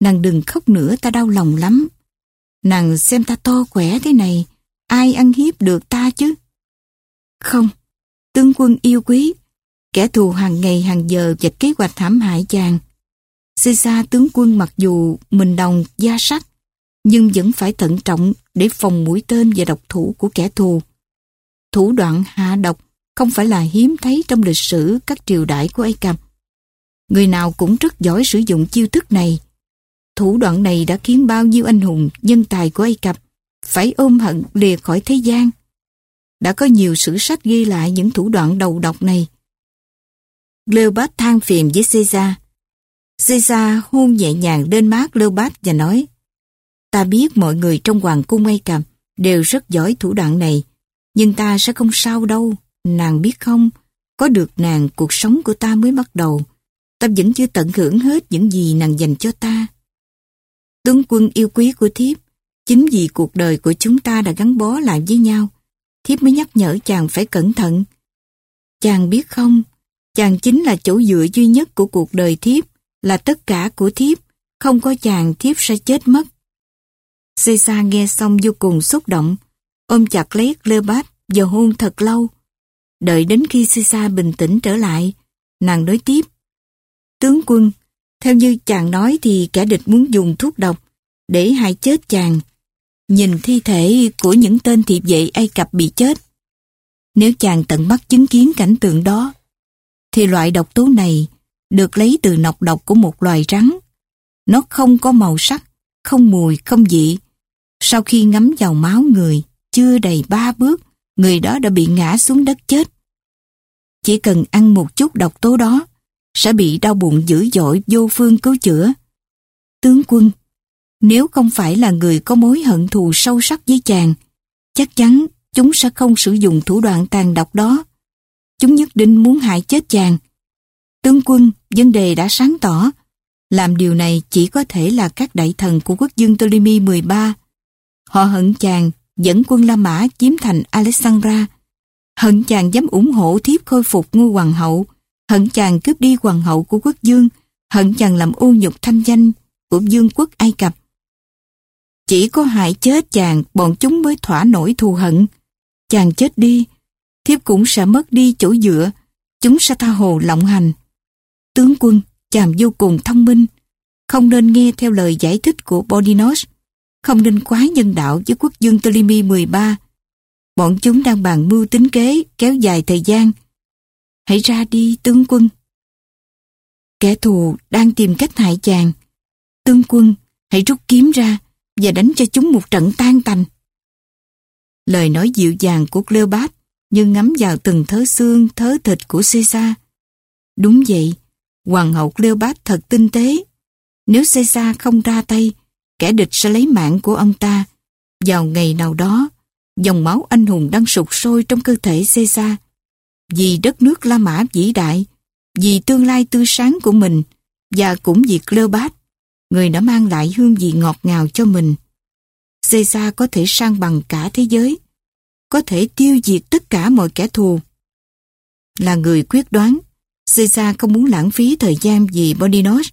Nàng đừng khóc nữa ta đau lòng lắm. Nàng xem ta to khỏe thế này, ai ăn hiếp được ta chứ? Không, tướng quân yêu quý, kẻ thù hàng ngày hàng giờ dạch kế hoạch hãm hại chàng. Caesar tướng quân mặc dù mình đồng da sắt, nhưng vẫn phải thận trọng để phòng mũi tên và độc thủ của kẻ thù. Thủ đoạn hạ độc không phải là hiếm thấy trong lịch sử các triều đại của Ai Cập. Người nào cũng rất giỏi sử dụng chiêu thức này. Thủ đoạn này đã khiến bao nhiêu anh hùng, nhân tài của Ai Cập phải ôm hận lìa khỏi thế gian. Đã có nhiều sử sách ghi lại những thủ đoạn đầu độc này. Leopold than phiền với Caesar. Caesar hôn nhẹ nhàng lên má Leopold và nói Ta biết mọi người trong hoàng cung Ai Cập đều rất giỏi thủ đoạn này nhưng ta sẽ không sao đâu, nàng biết không? Có được nàng, cuộc sống của ta mới bắt đầu. Ta vẫn chưa tận hưởng hết những gì nàng dành cho ta. Tướng quân yêu quý của thiếp, chính vì cuộc đời của chúng ta đã gắn bó lại với nhau, thiếp mới nhắc nhở chàng phải cẩn thận. Chàng biết không, chàng chính là chỗ dựa duy nhất của cuộc đời thiếp, là tất cả của thiếp, không có chàng thiếp sẽ chết mất. Caesar nghe xong vô cùng xúc động, ôm chặt lấy Cleopat và hôn thật lâu. Đợi đến khi Sisa bình tĩnh trở lại, nàng nói tiếp. Tướng quân, theo như chàng nói thì kẻ địch muốn dùng thuốc độc để hại chết chàng. Nhìn thi thể của những tên thiệp vệ Ai Cập bị chết. Nếu chàng tận mắt chứng kiến cảnh tượng đó, thì loại độc tố này được lấy từ nọc độc của một loài rắn. Nó không có màu sắc, không mùi, không vị. Sau khi ngấm vào máu người, chưa đầy ba bước, người đó đã bị ngã xuống đất chết. Chỉ cần ăn một chút độc tố đó, sẽ bị đau bụng dữ dội vô phương cứu chữa. Tướng quân, nếu không phải là người có mối hận thù sâu sắc với chàng, chắc chắn chúng sẽ không sử dụng thủ đoạn tàn độc đó. Chúng nhất định muốn hại chết chàng. Tướng quân, vấn đề đã sáng tỏ. Làm điều này chỉ có thể là các đại thần của quốc dương Ptolemy 13. Họ hận chàng dẫn quân La Mã chiếm thành Alexandra. Hận chàng dám ủng hộ thiếp khôi phục ngôi hoàng hậu. Hận chàng cướp đi hoàng hậu của quốc dương. Hận chàng làm ô nhục thanh danh của dương quốc Ai Cập. Chỉ có hại chết chàng bọn chúng mới thỏa nổi thù hận. Chàng chết đi, thiếp cũng sẽ mất đi chỗ dựa, chúng sẽ tha hồ lộng hành. Tướng quân, chàng vô cùng thông minh, không nên nghe theo lời giải thích của Bodinos, không nên quá nhân đạo với quốc dương Ptolemy 13. Bọn chúng đang bàn mưu tính kế, kéo dài thời gian. Hãy ra đi, tướng quân. Kẻ thù đang tìm cách hại chàng. Tướng quân, hãy rút kiếm ra và đánh cho chúng một trận tan tành. Lời nói dịu dàng của Cleopat như ngắm vào từng thớ xương, thớ thịt của Caesar. Đúng vậy, Hoàng hậu Cleopat thật tinh tế. Nếu Caesar không ra tay, kẻ địch sẽ lấy mạng của ông ta. Vào ngày nào đó, dòng máu anh hùng đang sụt sôi trong cơ thể Caesar. Vì đất nước La Mã vĩ đại, vì tương lai tươi sáng của mình, và cũng vì Cleopat, người đã mang lại hương vị ngọt ngào cho mình. Caesar có thể sang bằng cả thế giới, có thể tiêu diệt tất cả mọi kẻ thù. Là người quyết đoán, Caesar không muốn lãng phí thời gian vì Bodinos.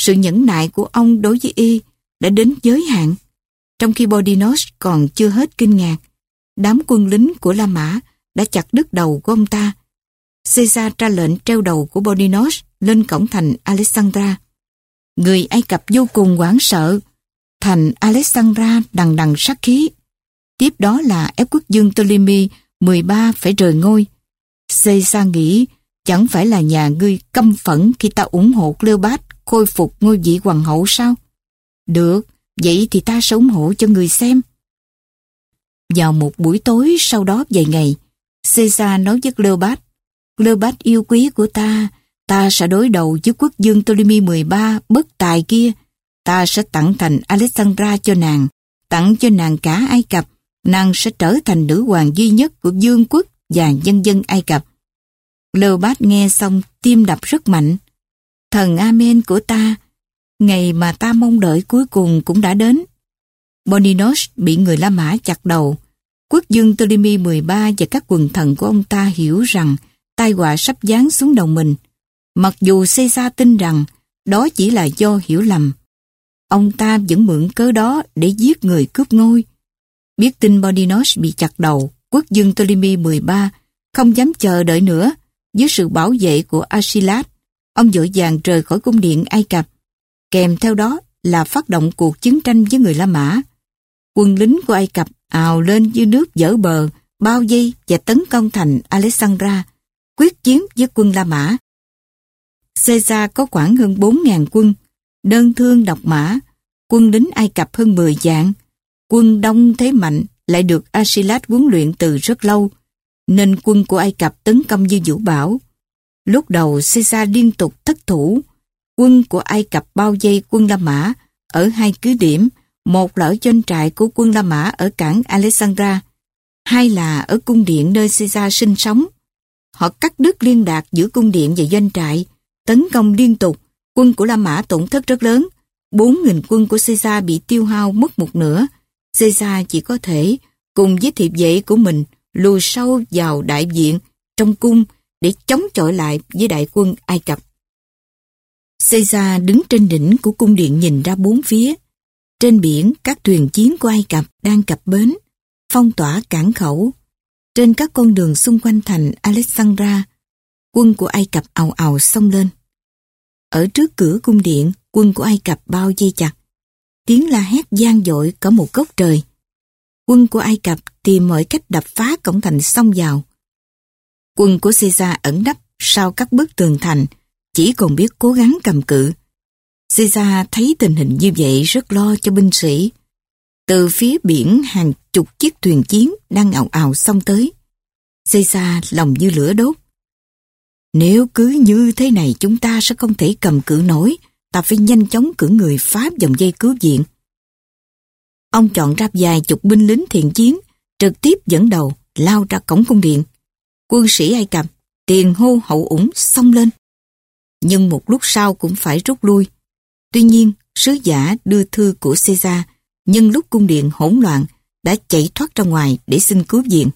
Sự nhẫn nại của ông đối với y đã đến giới hạn. Trong khi Bodinos còn chưa hết kinh ngạc, đám quân lính của La Mã đã chặt đứt đầu của ông ta. Caesar ra lệnh treo đầu của Bodinos lên cổng thành Alexandra. Người Ai Cập vô cùng hoảng sợ. Thành Alexandra đằng đằng sát khí. Tiếp đó là ép quốc dương Ptolemy 13 phải rời ngôi. Caesar nghĩ chẳng phải là nhà ngươi căm phẫn khi ta ủng hộ Cleopat khôi phục ngôi vị hoàng hậu sao? Được, vậy thì ta sẽ ủng hộ cho người xem. Vào một buổi tối sau đó vài ngày, Caesar nói với Cleopat, Cleopat yêu quý của ta, ta sẽ đối đầu với quốc dương Ptolemy 13 bất tài kia. Ta sẽ tặng thành Alexandra cho nàng, tặng cho nàng cả Ai Cập. Nàng sẽ trở thành nữ hoàng duy nhất của dương quốc và nhân dân Ai Cập. Cleopat nghe xong tim đập rất mạnh. Thần Amen của ta, ngày mà ta mong đợi cuối cùng cũng đã đến. Boninos bị người La Mã chặt đầu. Quốc dương Ptolemy 13 và các quần thần của ông ta hiểu rằng tai họa sắp giáng xuống đầu mình. Mặc dù Caesar tin rằng đó chỉ là do hiểu lầm. Ông ta vẫn mượn cớ đó để giết người cướp ngôi. Biết tin Bodinos bị chặt đầu, quốc dương Ptolemy 13 không dám chờ đợi nữa. Dưới sự bảo vệ của Asilat, ông dội vàng rời khỏi cung điện Ai Cập. Kèm theo đó là phát động cuộc chiến tranh với người La Mã. Quân lính của Ai Cập ào lên như nước dở bờ, bao vây và tấn công thành Alexandra, quyết chiến với quân La Mã. Caesar có khoảng hơn 4.000 quân, đơn thương độc mã, quân lính Ai Cập hơn 10 dạng. Quân đông thế mạnh lại được Asilat huấn luyện từ rất lâu, nên quân của Ai Cập tấn công như vũ bão. Lúc đầu Caesar liên tục thất thủ, quân của Ai Cập bao vây quân La Mã ở hai cứ điểm, một là ở doanh trại của quân La Mã ở cảng Alexandra, hai là ở cung điện nơi Caesar sinh sống. họ cắt đứt liên lạc giữa cung điện và doanh trại, tấn công liên tục, quân của La Mã tổn thất rất lớn. 4.000 quân của Caesar bị tiêu hao mất một nửa. Caesar chỉ có thể cùng với thiệp vệ của mình lùi sâu vào đại viện trong cung để chống chọi lại với đại quân Ai Cập. Caesar đứng trên đỉnh của cung điện nhìn ra bốn phía. Trên biển, các thuyền chiến của Ai Cập đang cập bến, phong tỏa cảng khẩu. Trên các con đường xung quanh thành Alexandra, quân của Ai Cập ào ào xông lên. Ở trước cửa cung điện, quân của Ai Cập bao dây chặt. Tiếng la hét gian dội cả một góc trời. Quân của Ai Cập tìm mọi cách đập phá cổng thành xông vào. Quân của Caesar ẩn nấp sau các bức tường thành, chỉ còn biết cố gắng cầm cự. Caesar thấy tình hình như vậy rất lo cho binh sĩ. Từ phía biển hàng chục chiếc thuyền chiến đang ảo ảo xông tới. Caesar lòng như lửa đốt. Nếu cứ như thế này chúng ta sẽ không thể cầm cự nổi, ta phải nhanh chóng cử người phá dòng dây cứu viện. Ông chọn ra vài chục binh lính thiện chiến, trực tiếp dẫn đầu, lao ra cổng cung điện. Quân sĩ Ai Cập, tiền hô hậu ủng xông lên. Nhưng một lúc sau cũng phải rút lui. Tuy nhiên, sứ giả đưa thư của Caesar, nhân lúc cung điện hỗn loạn, đã chạy thoát ra ngoài để xin cứu viện.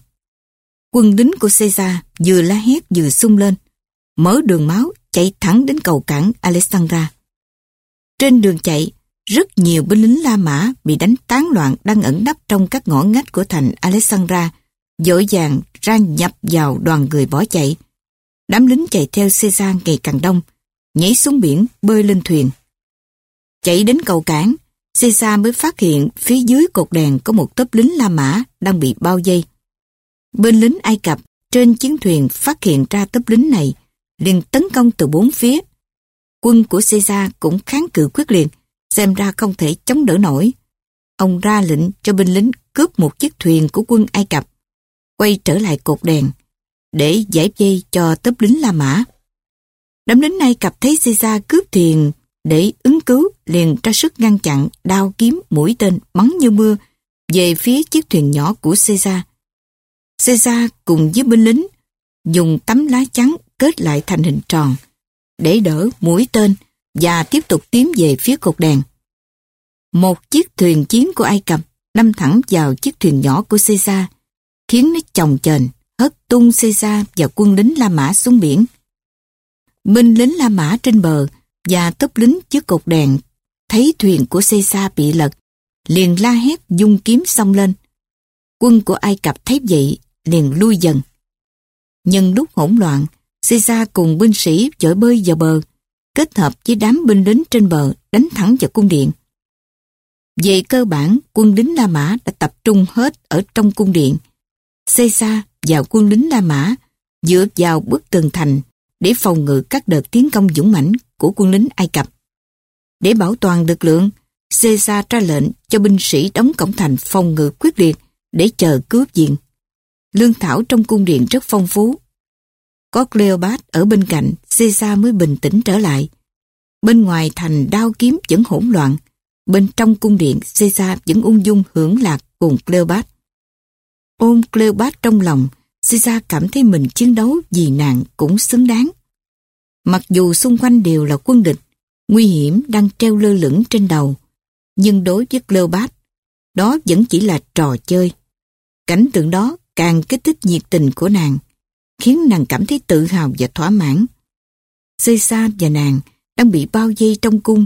Quân lính của Caesar vừa la hét vừa sung lên, mở đường máu chạy thẳng đến cầu cảng Alexandra. Trên đường chạy, rất nhiều binh lính La Mã bị đánh tán loạn đang ẩn nấp trong các ngõ ngách của thành Alexandra, dội dàng ra nhập vào đoàn người bỏ chạy. Đám lính chạy theo Caesar ngày càng đông, nhảy xuống biển bơi lên thuyền. Chạy đến cầu cảng, Caesar mới phát hiện phía dưới cột đèn có một tốp lính La Mã đang bị bao dây. Bên lính Ai Cập trên chiến thuyền phát hiện ra tốp lính này, liền tấn công từ bốn phía. Quân của Caesar cũng kháng cự quyết liệt, xem ra không thể chống đỡ nổi. Ông ra lệnh cho binh lính cướp một chiếc thuyền của quân Ai Cập, quay trở lại cột đèn, để giải dây cho tốp lính La Mã. Đám lính nay cặp thấy Caesar cướp thuyền để ứng cứu liền ra sức ngăn chặn đao kiếm mũi tên bắn như mưa về phía chiếc thuyền nhỏ của Caesar. Caesar cùng với binh lính dùng tấm lá trắng kết lại thành hình tròn để đỡ mũi tên và tiếp tục tiến về phía cột đèn. Một chiếc thuyền chiến của Ai Cập đâm thẳng vào chiếc thuyền nhỏ của Caesar, khiến nó chồng chền, hất tung Caesar và quân lính La Mã xuống biển. Binh lính La Mã trên bờ và tốp lính trước cột đèn thấy thuyền của Caesar bị lật, liền la hét dung kiếm xông lên. Quân của Ai Cập thấy vậy, liền lui dần. Nhân lúc hỗn loạn, Caesar cùng binh sĩ chở bơi vào bờ, kết hợp với đám binh lính trên bờ đánh thẳng vào cung điện. Về cơ bản, quân lính La Mã đã tập trung hết ở trong cung điện. Caesar và quân lính La Mã dựa vào bức tường thành để phòng ngự các đợt tiến công dũng mãnh của quân lính Ai Cập. Để bảo toàn lực lượng, Caesar ra lệnh cho binh sĩ đóng cổng thành phòng ngự quyết liệt để chờ cướp diện. Lương thảo trong cung điện rất phong phú. Có Cleopat ở bên cạnh, Caesar mới bình tĩnh trở lại. Bên ngoài thành đao kiếm vẫn hỗn loạn, bên trong cung điện Caesar vẫn ung dung hưởng lạc cùng Cleopat. Ôm Cleopat trong lòng, Sisa cảm thấy mình chiến đấu vì nàng cũng xứng đáng. Mặc dù xung quanh đều là quân địch, nguy hiểm đang treo lơ lửng trên đầu, nhưng đối với Cleopat, đó vẫn chỉ là trò chơi. Cảnh tượng đó càng kích thích nhiệt tình của nàng, khiến nàng cảm thấy tự hào và thỏa mãn. Sisa và nàng đang bị bao vây trong cung.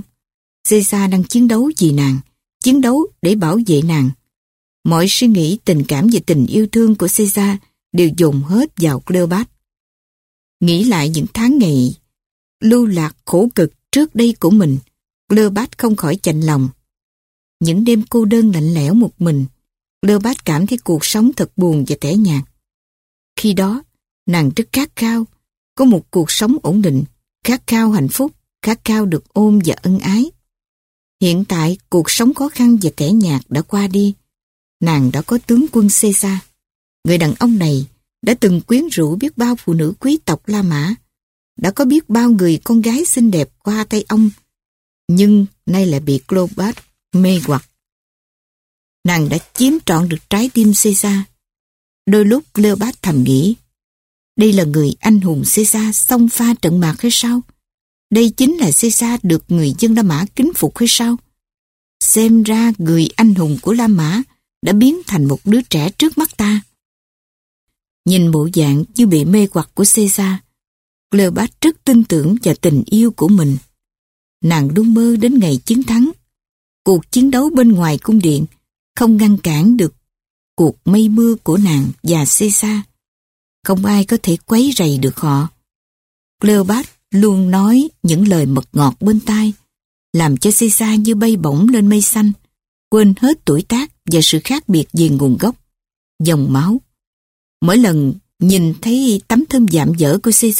Sisa đang chiến đấu vì nàng, chiến đấu để bảo vệ nàng. Mọi suy nghĩ, tình cảm và tình yêu thương của Caesar đều dồn hết vào Cleopat. Nghĩ lại những tháng ngày lưu lạc khổ cực trước đây của mình, Cleopat không khỏi chạnh lòng. Những đêm cô đơn lạnh lẽo một mình, Cleopat cảm thấy cuộc sống thật buồn và tẻ nhạt. Khi đó, nàng rất khát khao, có một cuộc sống ổn định, khát khao hạnh phúc, khát khao được ôm và ân ái. Hiện tại, cuộc sống khó khăn và tẻ nhạt đã qua đi. Nàng đã có tướng quân Caesar. Người đàn ông này đã từng quyến rũ biết bao phụ nữ quý tộc La Mã, đã có biết bao người con gái xinh đẹp qua tay ông, nhưng nay lại bị Clopas mê hoặc. Nàng đã chiếm trọn được trái tim Caesar. Đôi lúc Cleopat thầm nghĩ, Đây là người anh hùng Caesar xông pha trận mạc hay sao? Đây chính là Caesar được người dân La Mã kính phục hay sao? Xem ra người anh hùng của La Mã đã biến thành một đứa trẻ trước mắt ta. Nhìn bộ dạng như bị mê hoặc của Caesar, Cleopat rất tin tưởng vào tình yêu của mình. Nàng luôn mơ đến ngày chiến thắng. Cuộc chiến đấu bên ngoài cung điện không ngăn cản được cuộc mây mưa của nàng và Caesar. Không ai có thể quấy rầy được họ. Cleopat luôn nói những lời mật ngọt bên tai, làm cho Caesar như bay bổng lên mây xanh, quên hết tuổi tác và sự khác biệt về nguồn gốc, dòng máu. Mỗi lần nhìn thấy tấm thân giảm dở của Caesar,